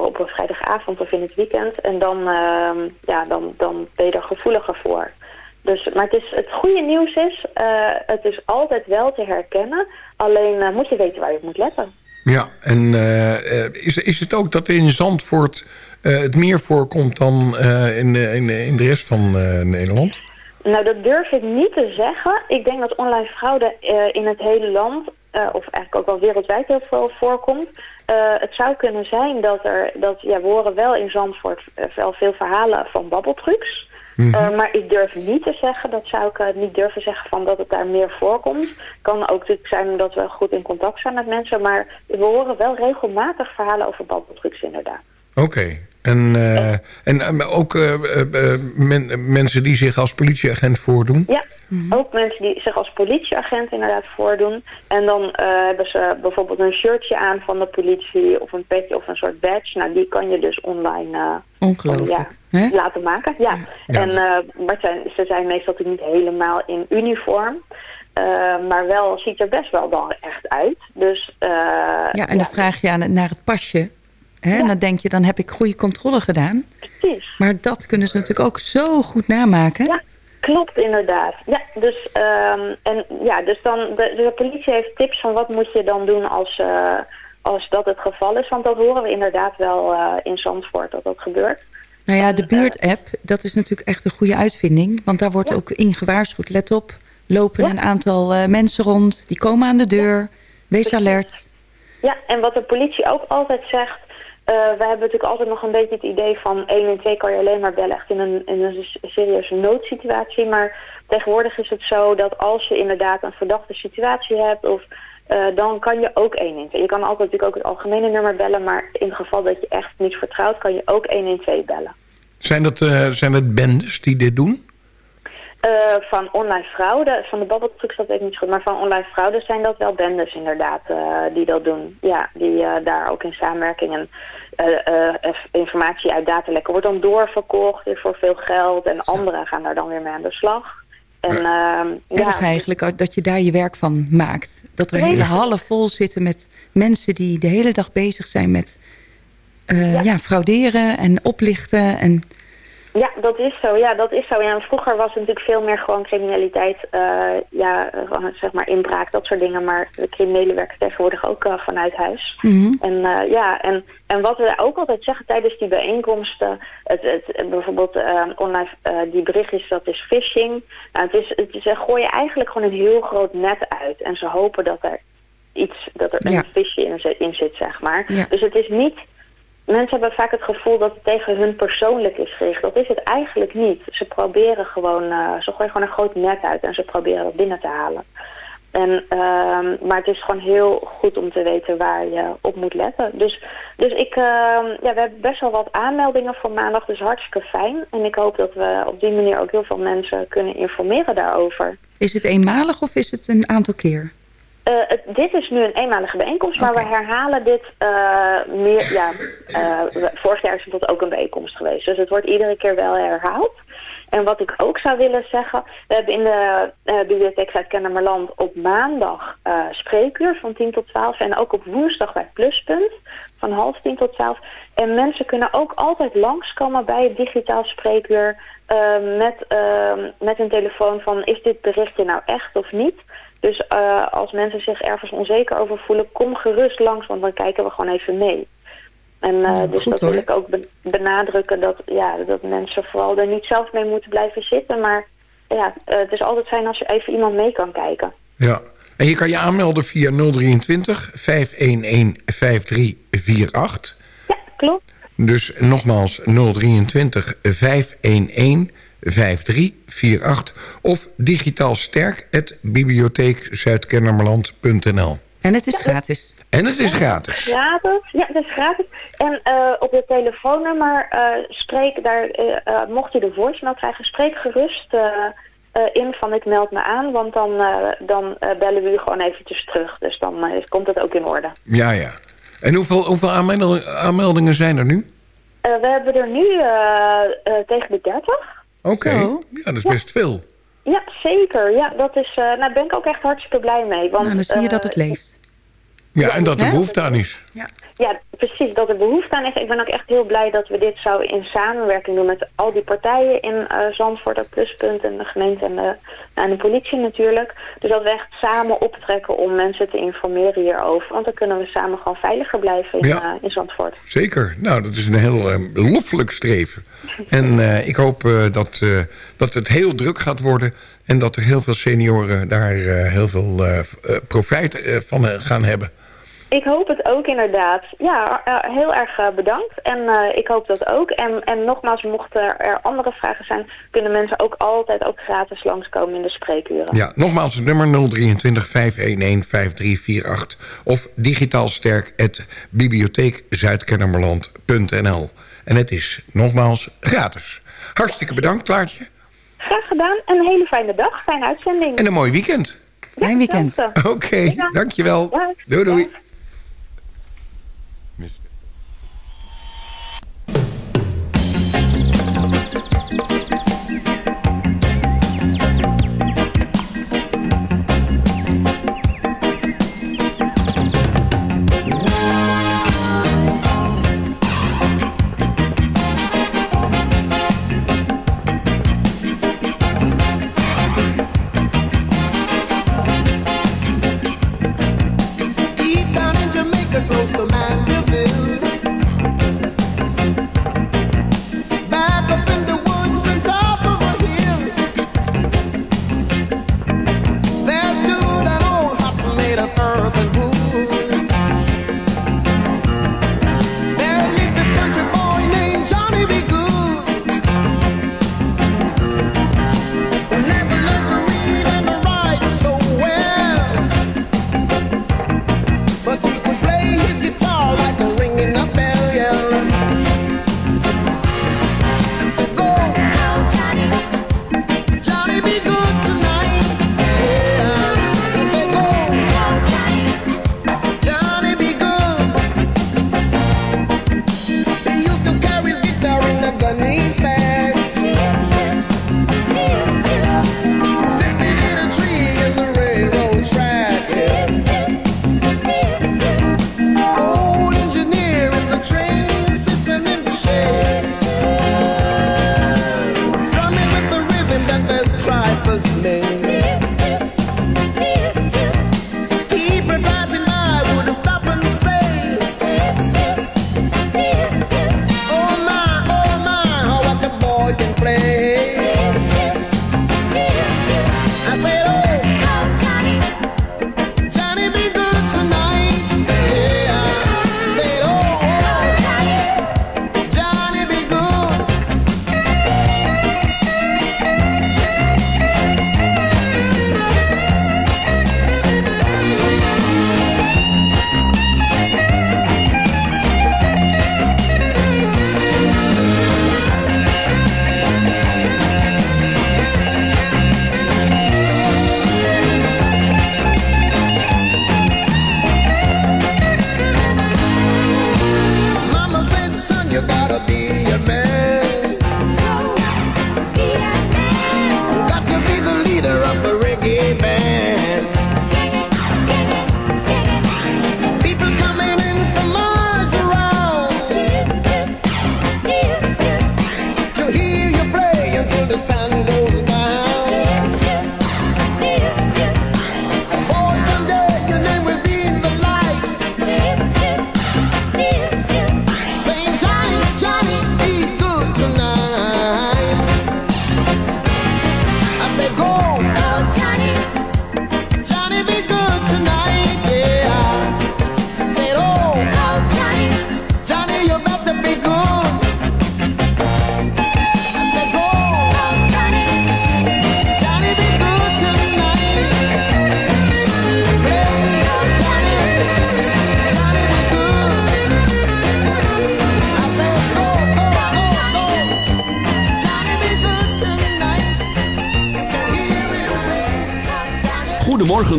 op een vrijdagavond of in het weekend. En dan, ehm, ja, dan, dan ben je er gevoeliger voor. Dus, maar het, is, het goede nieuws is, het is altijd wel te herkennen. Alleen moet je weten waar je op moet letten. Ja, en is, is het ook dat in Zandvoort het meer voorkomt dan in, in, in de rest van Nederland? Nou, dat durf ik niet te zeggen. Ik denk dat online fraude uh, in het hele land, uh, of eigenlijk ook wel wereldwijd heel veel voorkomt. Uh, het zou kunnen zijn dat er, dat, ja, we horen wel in Zandvoort wel veel verhalen van babbeltrucs. Mm -hmm. maar ik durf niet te zeggen, dat zou ik niet durven zeggen van dat het daar meer voorkomt. Kan ook natuurlijk zijn omdat we goed in contact zijn met mensen, maar we horen wel regelmatig verhalen over babbeltrucs inderdaad. Oké, okay. En, uh, en uh, ook uh, men, mensen die zich als politieagent voordoen? Ja, mm -hmm. ook mensen die zich als politieagent inderdaad voordoen. En dan hebben ze bijvoorbeeld een shirtje aan van de politie... of een petje of een soort badge. Nou, die kan je dus online Ongelooflijk. Ja, laten maken. Ja. ja. En, maar zijn, ze zijn meestal niet helemaal in uniform... maar wel ziet er best wel dan echt uit. Dus, ja, en dan vraag je aan, naar het pasje... Hè? Ja. Dan denk je, dan heb ik goede controle gedaan. Precies. Maar dat kunnen ze natuurlijk ook zo goed namaken. Ja, klopt inderdaad. Ja, dus, um, en, ja, dus dan, de, de, politie heeft tips van wat moet je dan doen als, uh, als dat het geval is. Want dat horen we inderdaad wel uh, in Zandvoort dat dat gebeurt. Nou ja, de buurt-app, dat is natuurlijk echt een goede uitvinding. Want daar wordt ja. ook in gewaarschuwd. Let op, lopen ja. een aantal uh, mensen rond. Die komen aan de deur. Wees alert. Ja, en wat de politie ook altijd zegt... Uh, we hebben natuurlijk altijd nog een beetje het idee van 112 kan je alleen maar bellen echt in een, in een serieuze noodsituatie. Maar tegenwoordig is het zo dat als je inderdaad een verdachte situatie hebt of uh, dan kan je ook 112. Je kan altijd natuurlijk ook het algemene nummer bellen, maar in het geval dat je echt niet vertrouwt kan je ook 112 bellen. Zijn dat, uh, zijn dat bendes die dit doen? Uh, van online fraude, van de babbeltrucs dat weet ik niet goed, maar van online fraude zijn dat wel bendes inderdaad uh, die dat doen. Ja, die uh, daar ook in samenwerking en informatie uit datalekken wordt dan doorverkocht voor veel geld en anderen gaan daar dan weer mee aan de slag. En, uh, Erg eigenlijk dat je daar je werk van maakt. Dat er hele hallen vol zitten met mensen die de hele dag bezig zijn met uh, ja. frauderen en oplichten. En ja, dat is zo. Ja, dat is zo. Ja, vroeger was het natuurlijk veel meer gewoon criminaliteit, uh, ja, zeg maar inbraak, dat soort dingen. Maar de criminelen werken tegenwoordig ook uh, vanuit huis. Mm -hmm. En uh, ja, en, en wat we ook altijd zeggen tijdens die bijeenkomsten, het, het, bijvoorbeeld online die berichtjes, dat is phishing. Nou, het is, het is, ze gooien eigenlijk gewoon een heel groot net uit. En ze hopen dat er iets, dat er ja. een phishing in, in zit, zeg maar. Ja. Dus het is niet mensen hebben vaak het gevoel dat het tegen hun persoonlijk is gericht. Dat is het eigenlijk niet. Ze proberen gewoon, uh, ze gooien gewoon een groot net uit en ze proberen dat binnen te halen. En, uh, maar het is gewoon heel goed om te weten waar je op moet letten. Dus, dus ik, uh, ja, we hebben best wel wat aanmeldingen voor maandag, dus hartstikke fijn. En ik hoop dat we op die manier ook heel veel mensen kunnen informeren daarover. Is het eenmalig of is het een aantal keer? Uh, dit is nu een eenmalige bijeenkomst, okay. maar we herhalen dit uh, meer. Ja, uh, vorig jaar is het ook een bijeenkomst geweest, dus het wordt iedere keer wel herhaald. En wat ik ook zou willen zeggen, we hebben in de bibliotheek Zuid-Kennemerland op maandag spreekuur van 10 tot 12 en ook op woensdag bij Pluspunt van half 10 tot 12. En mensen kunnen ook altijd langskomen bij het digitaal spreekuur met, met een telefoon van is dit berichtje nou echt of niet? Dus uh, als mensen zich ergens onzeker over voelen, kom gerust langs, want dan kijken we gewoon even mee. En uh, ja, dus goed, dat hoor. wil ik ook benadrukken dat, ja, dat mensen vooral er niet zelf mee moeten blijven zitten. Maar ja, uh, het is altijd fijn als je even iemand mee kan kijken. Ja, en je kan je aanmelden via 023 511 5348. Ja, klopt. Dus nogmaals 023 511 5348 of digitaal sterk bibliotheekzuidkennemerland.nl. En het is gratis. En het is gratis. Gratis, ja, het is gratis. En uh, op het telefoonnummer uh, spreek, daar, uh, mocht je de voicemail krijgen, spreek gerust in van ik meld me aan, want dan, dan bellen we u gewoon eventjes terug. Dus dan komt het ook in orde. Ja, ja. En hoeveel, hoeveel aanmeldingen zijn er nu? we hebben er nu tegen de 30. Oké, okay. ja, dat is ja. best veel. Ja, zeker. Ja, dat is, uh, nou, ben ik ook echt hartstikke blij mee. Want, nou, dan zie je uh, dat het leeft. Ja, en dat er behoefte aan is. Ja. ja, precies, dat er behoefte aan is. Ik ben ook echt heel blij dat we dit zo in samenwerking doen met al die partijen in uh, Zandvoort, Pluspunt en de gemeente en de, en de politie natuurlijk. Dus dat we echt samen optrekken om mensen te informeren hierover. Want dan kunnen we samen gewoon veiliger blijven in, ja. uh, in Zandvoort. Zeker, nou dat is een heel uh, loffelijk streven. en ik hoop dat, dat het heel druk gaat worden en dat er heel veel senioren daar heel veel profijt van gaan hebben. Ik hoop het ook inderdaad. Ja, uh, heel erg uh, bedankt. En uh, ik hoop dat ook. En, en nogmaals, mochten er andere vragen zijn... kunnen mensen ook altijd ook gratis langskomen in de spreekuren. Ja, nogmaals het nummer 023 511 5348... of digitaal sterk at bibliotheekzuidkennemerland.nl. En het is nogmaals gratis. Hartstikke bedankt, Klaartje. Graag gedaan. En een hele fijne dag. Fijne uitzending. En een mooi weekend. Fijn weekend. Oké, okay, dankjewel. Doei, doei.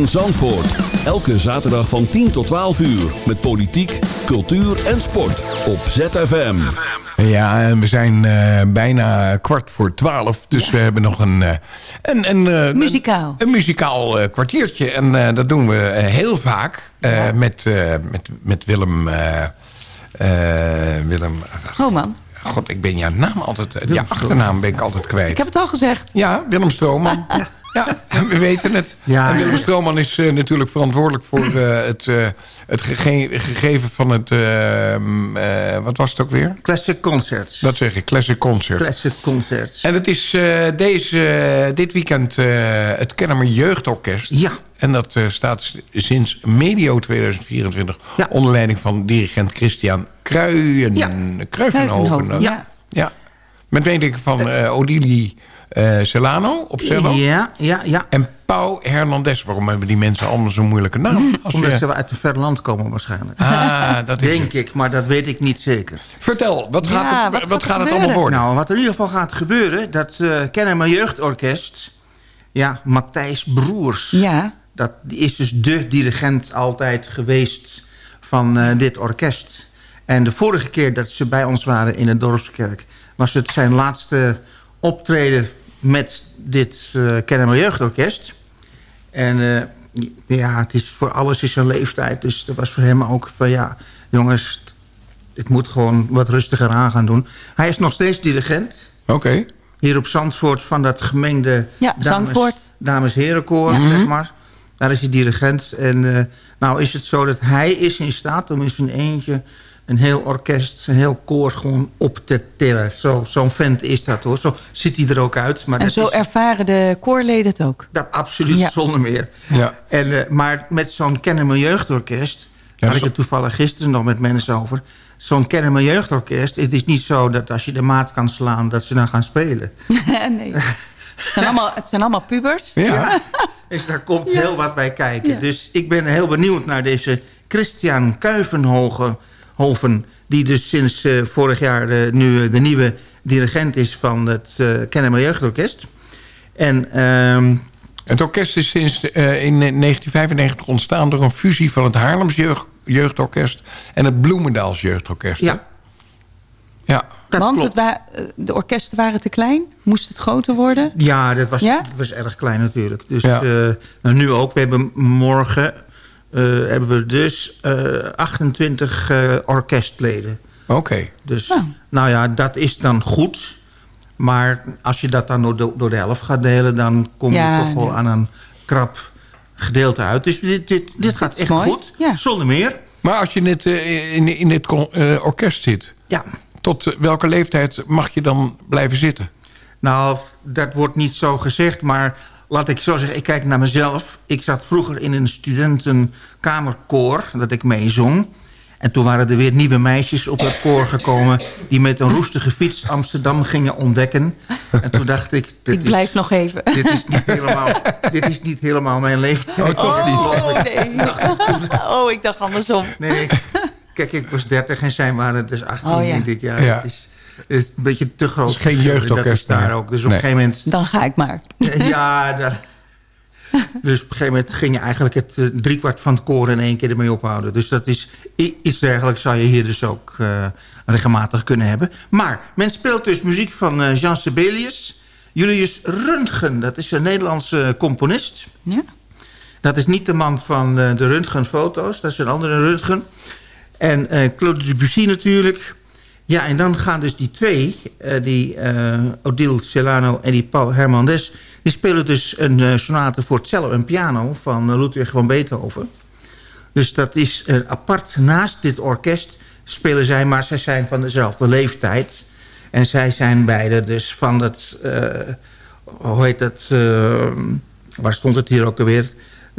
Zandvoort. Elke zaterdag van 10 tot 12 uur. Met politiek, cultuur en sport. Op ZFM. Ja, en we zijn eh, bijna kwart voor twaalf. Dus we hebben nog een... eh, een, een eh, Muzikaal. Een, een muzikaal kwartiertje. En eh, dat doen we heel vaak eh, met, eh, met, met Willem... eh, eh, Willem... Oh man, God, ik ben jouw naam altijd... ja, achternaam ben ik altijd kwijt. ik heb het al gezegd. Ja, Willem Strooman. Ja, we weten het. Ja. En Willem Strooman is eh, natuurlijk verantwoordelijk voor eh, het, eh, het gege- gegeven van het... m, eh, wat was het ook weer? Classic Concerts. Dat zeg ik, Classic Concert. Classic Concerts. En het is eh, deze, dit weekend eh, het Kennemer Jeugdorkest. Ja. En dat eh, staat sinds medio 2024 Ja. onder leiding van dirigent Christian Kruijen, Ja. Kruivenhoven. Ja. ja. Met medewerking van eh Eh, Celano op cello. Ja, ja, ja. En Pau Hernandez. Waarom hebben die mensen allemaal zo'n moeilijke naam? Als Omdat je- ze uit een ver land komen waarschijnlijk. Ah, dat is Denk het. ik, maar dat weet ik niet zeker. Vertel, wat gaat, Ja, het, wat wat gaat gaat het allemaal worden? Nou, wat er in ieder geval gaat gebeuren... dat uh, Kennemer Jeugdorkest... Ja, Matthijs Broers... Ja, Dat die is dus de dirigent altijd geweest van eh, dit orkest. En de vorige keer dat ze bij ons waren in de Dorpskerk... was het zijn laatste optreden met dit uh, Kennemer Jeugdorkest. En uh, ja, het is, voor alles is een leeftijd. Dus dat was voor hem ook van ja, jongens... ik moet gewoon wat rustiger aan gaan doen. Hij is nog steeds dirigent. Oké. Okay. Hier op Zandvoort van dat gemengde ja, dames, dames herenkoor, -hmm. zeg maar. Daar is hij dirigent. En uh, nou is het zo dat hij is in staat om in zijn eentje... een heel orkest, een heel koor gewoon op te tillen. Zo'n zo vent is dat hoor. Zo ziet hij er ook uit. Maar en zo is, ervaren de koorleden het ook. Dat, absoluut, ja. zonder meer. Ja. En, uh, maar met zo'n Kennemer Jeugdorkest... Ja, had ik het toevallig gisteren nog met mensen over... Zo'n Kennemer Jeugdorkest, het is niet zo dat als je de maat kan slaan... dat ze dan gaan spelen. nee. Het zijn, allemaal, het zijn allemaal pubers. Ja. ja. Dus daar komt ja. heel wat bij kijken. Ja. Dus ik ben heel benieuwd naar deze Christian Kuivenhoven... die dus sinds uh, vorig jaar uh, nu uh, de nieuwe dirigent is van het uh, Kennemer Jeugdorkest. En... Um, het orkest is sinds uh, in 1995 ontstaan door een fusie van het Haarlems Jeugd, Jeugdorkest... en het Bloemendaals Jeugdorkest. Ja. Ja. Dat Want het wa de orkesten waren te klein? Moest het groter worden? Ja, dat was, ja? Dat was erg klein natuurlijk. Dus ja. uh, nou, nu ook. We hebben morgen hebben we dus uh, 28 orkestleden. Oké. Okay. Dus oh. nou ja, dat is dan goed. Maar als je dat dan door de, door de helft gaat delen... dan kom je ja, toch wel nee. aan een krap gedeelte uit. Dus dit, dit, dit gaat echt mooi. goed. Ja. Zonder meer. Maar als je net in, in dit orkest zit... Ja. Tot welke leeftijd mag je dan blijven zitten? Nou, dat wordt niet zo gezegd, maar laat ik zo zeggen, ik kijk naar mezelf. Ik zat vroeger in een studentenkamerkoor dat ik meezong. En toen waren er weer nieuwe meisjes op het koor gekomen... die met een roestige fiets Amsterdam gingen ontdekken. En toen dacht ik... Dit ik blijf is, nog even. Dit is niet helemaal, dit is niet helemaal mijn leeftijd. Oh, toch niet? Oh, nee. oh, ik dacht andersom. Nee, kijk, ik was 30 en zij waren dus 18, oh, ja. denk ik. Ja, ja. Het, is, is een beetje te groot. Het is geen jeugdorkest daar ook. Dus op nee. een gegeven moment... Dan ga ik maar. Ja, daar, dus op een gegeven moment ging je eigenlijk het uh, driekwart van het koor in één keer ermee ophouden. Dus dat is iets dergelijks zou je hier dus ook uh, regelmatig kunnen hebben. Maar men speelt dus muziek van uh, Jean Sibelius. Julius Röntgen, dat is een Nederlandse componist. Ja. Dat is niet de man van de Röntgenfoto's, dat is een andere Röntgen. En uh, Claude Debussy natuurlijk. Ja, en dan gaan dus die twee, uh, die uh, Odile Celano en die Paul Hermandes... die spelen dus een uh, sonate voor cello en piano van Ludwig van Beethoven. Dus dat is apart naast dit orkest spelen zij... maar zij zijn van dezelfde leeftijd. En zij zijn beide dus van het... hoe heet dat... waar stond het hier ook alweer...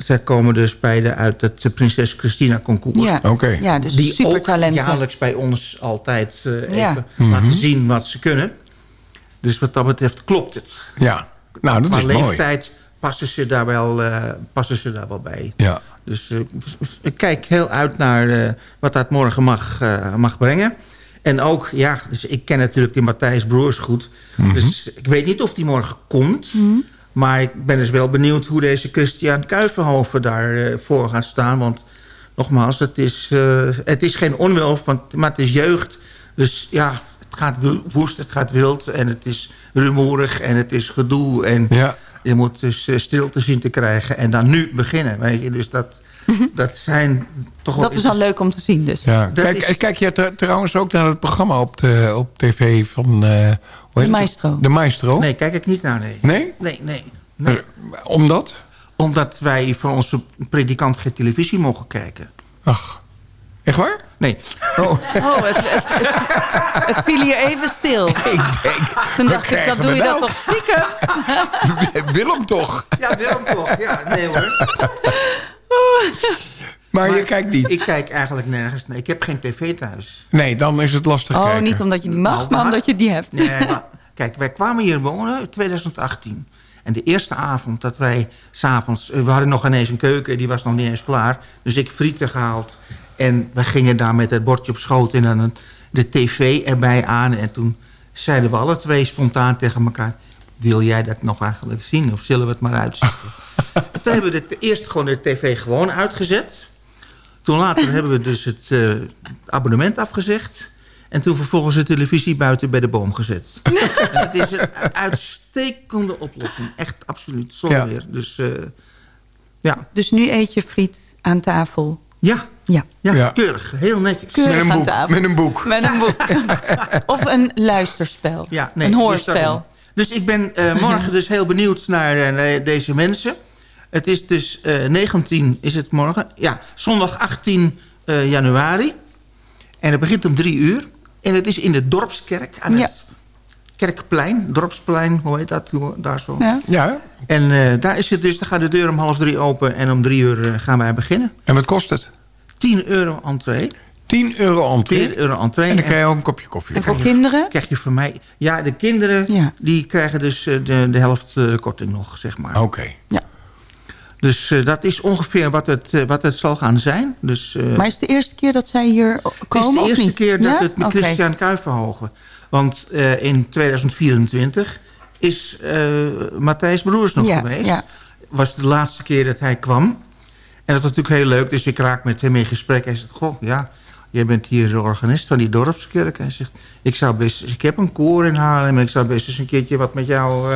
Zij komen dus beide uit het Prinses Christina concours. Ja, okay. ja dus die ook jaarlijks bij ons altijd uh, even ja. laten mm -hmm. zien wat ze kunnen. Dus wat dat betreft klopt het. Ja, nou dat maar is leeftijd mooi. passen ze daar wel, uh, passen ze daar wel bij. Ja. Dus uh, ik kijk heel uit naar wat dat morgen mag, mag brengen. En ook, ja, dus ik ken natuurlijk die Matthijs Broers goed. Mm -hmm. Dus ik weet niet of die morgen komt... Mm -hmm. Maar ik ben dus wel benieuwd hoe deze Christian Kuivenhoven daarvoor voor gaat staan. Want nogmaals, het is, eh, het is geen onwil, want, maar het is jeugd. Dus ja, het gaat woest, het gaat wild en het is rumoerig en het is gedoe. En Ja. je moet dus eh, stilte zien te krijgen en dan nu beginnen. Weet je? Dus dat, dat zijn toch wel... Dat is wel leuk om te zien dus. Ja. Kijk, is- kijk je tr- trouwens ook naar het programma op, de, op tv van... eh, De het? Maestro. De Maestro? Nee, kijk ik niet naar, nee. Nee? Nee, nee. nee. Omdat? Omdat wij van onze predikant geen televisie mogen kijken. Ach, echt waar? Nee. Oh, Oh, het, het, het, het viel hier even stil. ik denk, Toen wat dacht ik, dat doe je nou? dat toch stiekem? Willem toch? Ja, Willem toch. Ja, nee hoor. Maar, je kijkt niet. Ik kijk eigenlijk nergens. Nee, ik heb geen tv thuis. Nee, dan is het lastig Oh, kijken. niet omdat je die mag, Nou, maar maar- omdat je die hebt. Nee, maar, kijk, wij kwamen hier wonen in 2018. En de eerste avond dat wij s'avonds... We hadden nog ineens een keuken, die was nog niet eens klaar. Dus ik frieten gehaald. En we gingen daar met het bordje op schoot en dan een- de tv erbij aan. En toen zeiden we alle twee spontaan tegen elkaar... Wil jij dat nog eigenlijk zien of zullen we het maar uitzetten? En toen hebben we de, eerst gewoon de tv gewoon uitgezet. Toen later hebben we dus het eh, abonnement afgezegd. En toen vervolgens de televisie buiten bij de boom gezet. het is een uitstekende oplossing. Echt absoluut, zonder Ja. weer. Dus eh, ja. Dus nu eet je friet aan tafel. Ja, Ja, ja, Ja. keurig. Heel netjes. Keurig. Met een boek. tafel. Met een boek. met een boek. of een luisterspel. Ja, nee, een dus hoorspel. Dus, ik ben eh, morgen dus heel benieuwd naar deze mensen. Het is dus eh, 19 is het morgen. Ja, zondag 18 eh, januari. En het begint om drie uur. En het is in de Dorpskerk aan Ja. het Kerkplein. Dorpsplein, hoe heet dat daar zo? Ja. Ja, En eh, daar is het dus, dan gaat de deur om half drie open. En om drie uur eh, gaan wij beginnen. en wat kost het? 10 euro entree. 10 euro entree. 10 euro entree. En dan krijg je ook een kopje koffie. En voor kinderen? krijg je van mij... Ja, de kinderen Ja. die krijgen dus eh, de, de helft eh, korting nog, zeg maar. Oké. Dus eh, dat is ongeveer wat het, eh, wat het zal gaan zijn. Dus, eh, Maar is het de eerste keer dat zij hier komen het is de eerste niet? keer dat Ja? het met Oké. Christian Kuivenhogen. Want in 2024 is Matthijs Broers nog Ja, geweest. ja. Was de laatste keer dat hij kwam. En dat was natuurlijk heel leuk. Dus ik raak met hem in gesprek. Hij zegt, goh, ja, jij bent hier de organist van die dorpskerk. Hij zegt, ik zou best, ik heb een koor in Haarlem. en Ik zou best eens een keertje wat met jou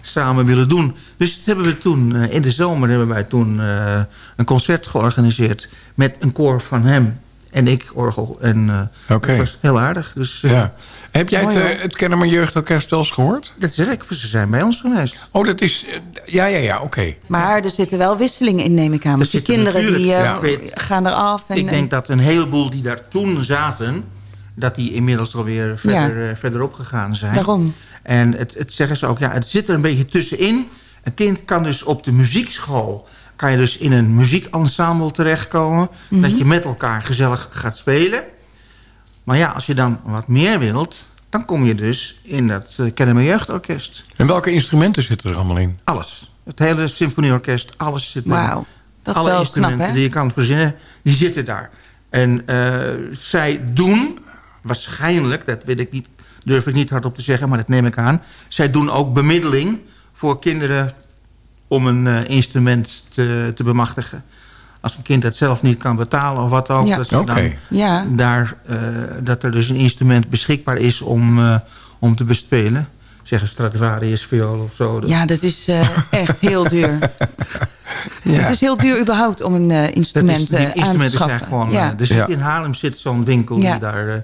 samen willen doen. Dus dat hebben we toen, eh, in de zomer hebben wij toen eh, een concert georganiseerd. Met een koor van hem en ik, orgel. En eh, dat was heel aardig. Dus eh, Ja. Heb jij het, Mooi, hoor. het Kennemer Jeugdorkest wel eens gehoord? dat zeg ik, ze zijn bij ons geweest. Oh, dat is... ja, ja, ja, oké. Maar er zitten wel wisselingen in, neem ik aan. Want die kinderen die eh, ja. Gaan eraf. En, ik denk dat een heleboel die daar toen zaten... dat die inmiddels alweer verder, eh, verderop gegaan zijn. Daarom. En het, het zeggen ze ook, ja, het zit er een beetje tussenin. Een kind kan dus op de muziekschool... kan je dus in een muziekensemble terechtkomen. Mhm. Dat je met elkaar gezellig gaat spelen. Maar ja, als je dan wat meer wilt... dan kom je dus in dat uh, Kennemer Jeugdorkest. En welke instrumenten zitten er allemaal in? Alles. Het hele symfonieorkest, alles zit erin. Wauw, dat Alle wel instrumenten knap, die je kan verzinnen, die zitten daar. En eh, zij doen waarschijnlijk, dat weet ik niet, durf ik niet hardop te zeggen, maar dat neem ik aan. Zij doen ook bemiddeling voor kinderen om een eh, instrument te, te bemachtigen. Als een kind het zelf niet kan betalen of wat ook. Ja. Dat, dan Ja, daar, eh, dat er dus een instrument beschikbaar is om, eh, om te bespelen. Zeg een Stradivarius viool of zo. Dat- ja, dat is eh, echt heel duur. Het is heel duur überhaupt om een eh, Dat instrument is, die aan te instrumenten zijn schaffen. gewoon... ja. er zit Ja. In Haarlem zit zo'n winkel Ja. die daar eh,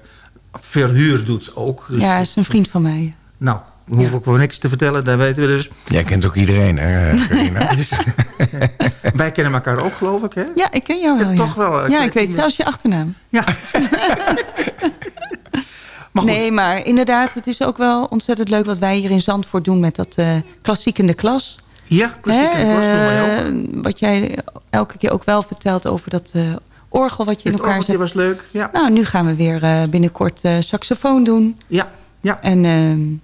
verhuur doet ook. Dus, ja, is een vriend van mij. Nou, hoeven ook wel niks te vertellen, dat weten we dus. Jij kent ook iedereen, hè, eh? Wij kennen elkaar ook, geloof ik, hè? Ja, ik ken jou wel. Ja, ja. toch wel, ik Ja, weet ik weet zelfs je achternaam. Ja. maar Nee, maar inderdaad, het is ook wel ontzettend leuk wat wij hier in Zandvoort doen met dat eh klassiek in de klas. ja, klassiek doen wij ook. eh, wat jij elke keer ook wel vertelt over dat eh, orgel wat je in elkaar zet. was leuk, ja. Nou, nu gaan we weer eh, binnenkort eh, saxofoon doen. Ja, ja. En eh,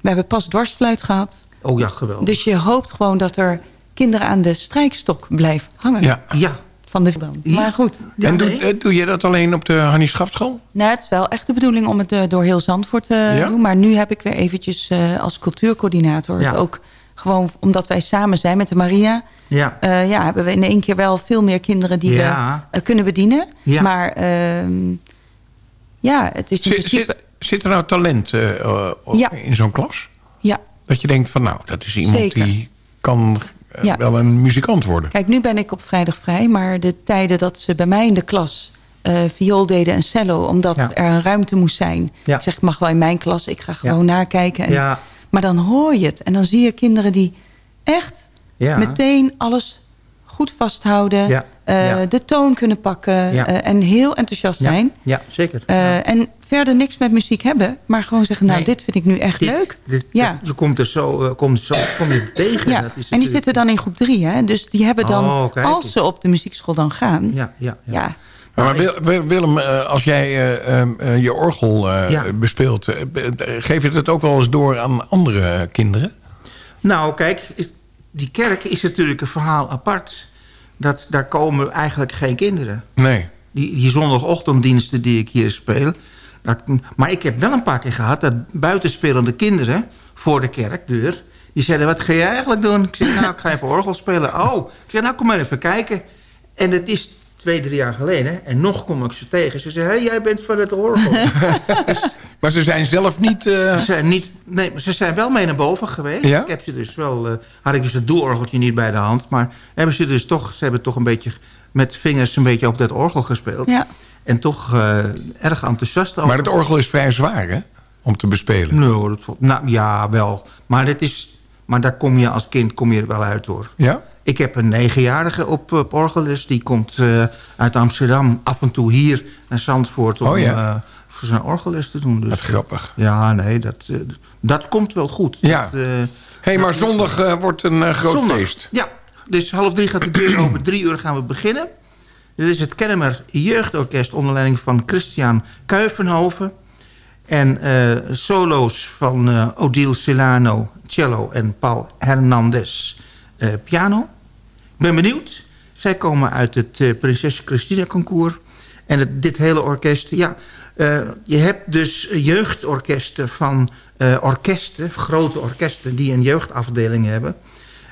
we hebben pas dwarsfluit gehad. Oh ja, geweldig. Dus je hoopt gewoon dat er kinderen aan de strijkstok blijven hangen. Ja. Ja, Van de dan. Ja. Maar goed. ja en doe, nee. doe je dat alleen op de Hannie Schafschool? Nou, het is wel echt de bedoeling om het door heel Zandvoort te Ja? doen. Maar nu heb ik weer eventjes eh, als cultuurcoördinator Ja. het ook gewoon omdat wij samen zijn met de Maria... Ja. Uh, ja, hebben we in één keer wel veel meer kinderen die Ja. we uh, kunnen bedienen. Ja. Maar ehm, ja, het is in Zit, principe... zit, zit er nou talent eh, eh, Ja. in zo'n klas? Ja, Dat je denkt van nou, dat is iemand Zeker. die kan eh, Ja. wel een muzikant worden. Kijk, nu ben ik op vrijdag vrij. Maar de tijden dat ze bij mij in de klas eh, viool deden en cello... omdat Ja. er een ruimte moest zijn. Ja. Ik zeg, ik mag wel in mijn klas. Ik ga gewoon Ja. nakijken. En, Ja. Maar dan hoor je het. En dan zie je kinderen die echt Ja. meteen alles goed vasthouden. Ja. eh, Ja. De toon kunnen pakken. Ja. eh, en heel enthousiast zijn. Ja, zeker. Eh, En verder niks met muziek hebben. Maar gewoon zeggen, nou, Nee. dit vind ik nu echt Dit- leuk. dit- Ja. Je komt er zo, komt zo kom je tegen. Ja, Dat is en die zitten dan in groep drie. Hè? Dus die hebben dan, Oh, als ze op de muziekschool dan gaan... Ja, ja, ja. Ja, Maar, maar Wil- Wil- Willem, eh, als jij eh, eh, eh, je orgel Ja. bespeelt... be- geef je het ook wel eens door aan andere kinderen? Nou, kijk, die kerk is natuurlijk een verhaal apart. Dat, daar komen eigenlijk geen kinderen. Nee. Die, die zondagochtenddiensten die ik hier speel. dat- maar ik heb wel een paar keer gehad dat buitenspelende kinderen voor de kerkdeur... die zeiden, wat ga jij eigenlijk doen? Ik zeg, nou, ik ga even orgel spelen. Oh, ik zeg, nou, kom maar even kijken. En het is twee, drie jaar geleden. En nog kom ik ze tegen. Ze zeggen, hé, jij bent van het orgel. Maar ze zijn zelf niet... eh, Ze zijn, niet, nee, maar ze zijn wel mee naar boven geweest. Ja? Ik heb ze dus wel, eh, had ik dus het doororgeltje niet bij de hand. Maar hebben ze dus toch, ze hebben toch een beetje met vingers een beetje op dat orgel gespeeld. ja. En toch eh, erg enthousiast over. maar het orgel is vrij zwaar, hè? Om te bespelen. Nee, hoor, dat, nou, ja, wel. Maar, dit is, maar daar kom je als kind kom je er wel uit, hoor. Ja? Ik heb een negenjarige op, op orgelles. Die komt eh, uit Amsterdam af en toe hier naar Zandvoort... om Oh, ja. eh, voor zijn orgelles te doen. Dus, Wat grappig. Ja, nee, dat, eh, dat komt wel goed. Ja. Dat, eh, Hé, hey, maar zondag eh, wordt een eh, groot Zondag. feest. Ja, dus half drie gaat de deur open. Drie uur gaan we beginnen. Dit is het Kennemer Jeugdorkest onder leiding van Christian Kuivenhoven. En eh, solo's van eh, Odile Celano, cello en Paul Hernandez, eh, piano. Ik ben benieuwd. Zij komen uit het eh, Prinses Christina Concours. En het, dit hele orkest, ja... eh, je hebt dus jeugdorkesten van eh, orkesten, grote orkesten... die een jeugdafdeling hebben.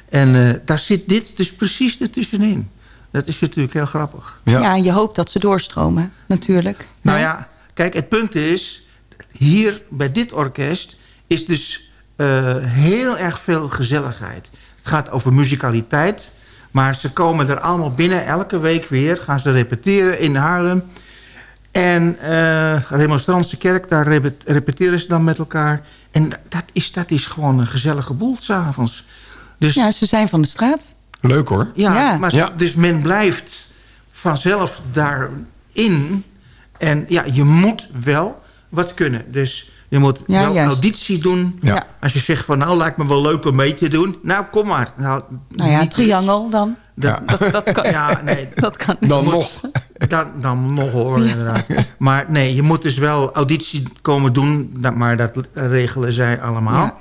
En eh, daar zit dit dus precies ertussenin. Dat is natuurlijk heel grappig. Ja. Ja. en je hoopt dat ze doorstromen, natuurlijk. Nou Nee? ja, kijk, het punt is... hier bij dit orkest is dus eh, heel erg veel gezelligheid. Het gaat over muzikaliteit... maar ze komen er allemaal binnen elke week weer. Gaan ze repeteren in Haarlem. En eh Remonstrantse kerk, daar rep- repeteren ze dan met elkaar. En dat- dat is, dat is gewoon een gezellige boel s'avonds. Dus Ja, ze zijn van de straat. Leuk hoor. ja, Ja. Maar, Ja. dus men blijft vanzelf daarin. En ja, je moet wel wat kunnen. Dus je moet Ja, wel juist. auditie doen. Ja. Als je zegt van nou lijkt me wel leuk om mee te doen. Nou kom maar. Nou, Nou ja, niet triangel dan. dus. Ja. Dat, Dat kan, ja, nee. dat kan niet. Dan nog. Dan, dan nog hoor, inderdaad. Maar nee, je moet dus wel auditie komen doen. dat- Maar dat regelen zij allemaal. Ja.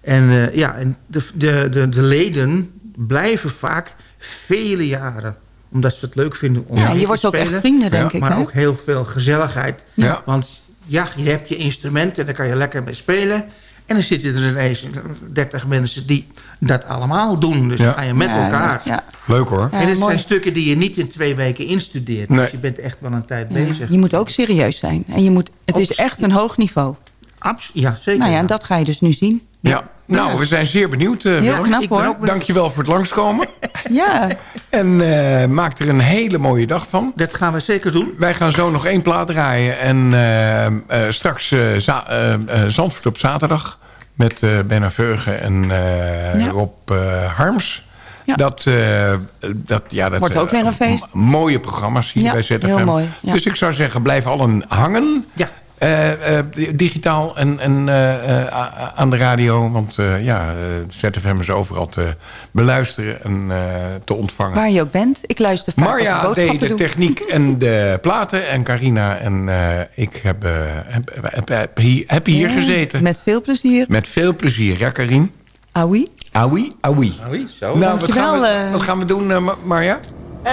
En eh, ja, en de, de, de, de leden blijven vaak vele jaren. Omdat ze het leuk vinden om Ja, je wordt ook echt vrienden, denk ik. Maar hè? ook heel veel gezelligheid. Ja. Want ja, je hebt je instrument en daar kan je lekker mee spelen. En dan zitten er ineens 30 mensen die dat allemaal doen. Dus Ja. dan ga je met Ja, elkaar. Ja, Leuk hoor. En het mooi. zijn stukken die je niet in twee weken instudeert. Nee. Dus je bent echt wel een tijd Ja, bezig. Je moet ook serieus zijn. En je moet, het is echt een hoog niveau. Abs ja, zeker. Nou ja, en dat ga je dus nu zien. Ja. Nou, we zijn zeer benieuwd, eh, Heel Willem. knap ik ben hoor. Dankjewel voor het langskomen. Ja, en eh, maak er een hele mooie dag van. Dat gaan we zeker doen. Wij gaan zo nog één plaat draaien. En eh, eh, straks eh, za- eh, eh, Zandvoort op zaterdag. Met eh Benna Veugen en eh, Ja. Rob eh, Harms. Ja. Dat, eh, dat, ja, dat, Wordt ook weer een feest. Mooie programma's hier Ja, bij ZFM. heel mooi, ja. Dus ik zou zeggen, blijf allen hangen. Ja. Eh, eh, digitaal en, en eh, eh, aan de radio. Want eh, ja, eh, ZFM is overal te beluisteren en eh, te ontvangen. waar je ook bent. Ik luister vaak Marja deed de techniek en de platen. En Carina en eh, ik heb, heb, heb, heb hier, heb hier Ja, gezeten. Met... Met veel plezier. veel plezier. Ja, Karin? Aui. Aui, aui. Oei, zo. Nou, wat gaan, we, wat gaan we doen, eh, Ma- Marja? Eh,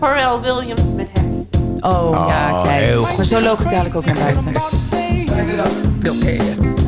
Pharrell Williams met Happy. Oh, ja, kijk. heel goed. Maar zo loop ik dadelijk ook naar buiten. She's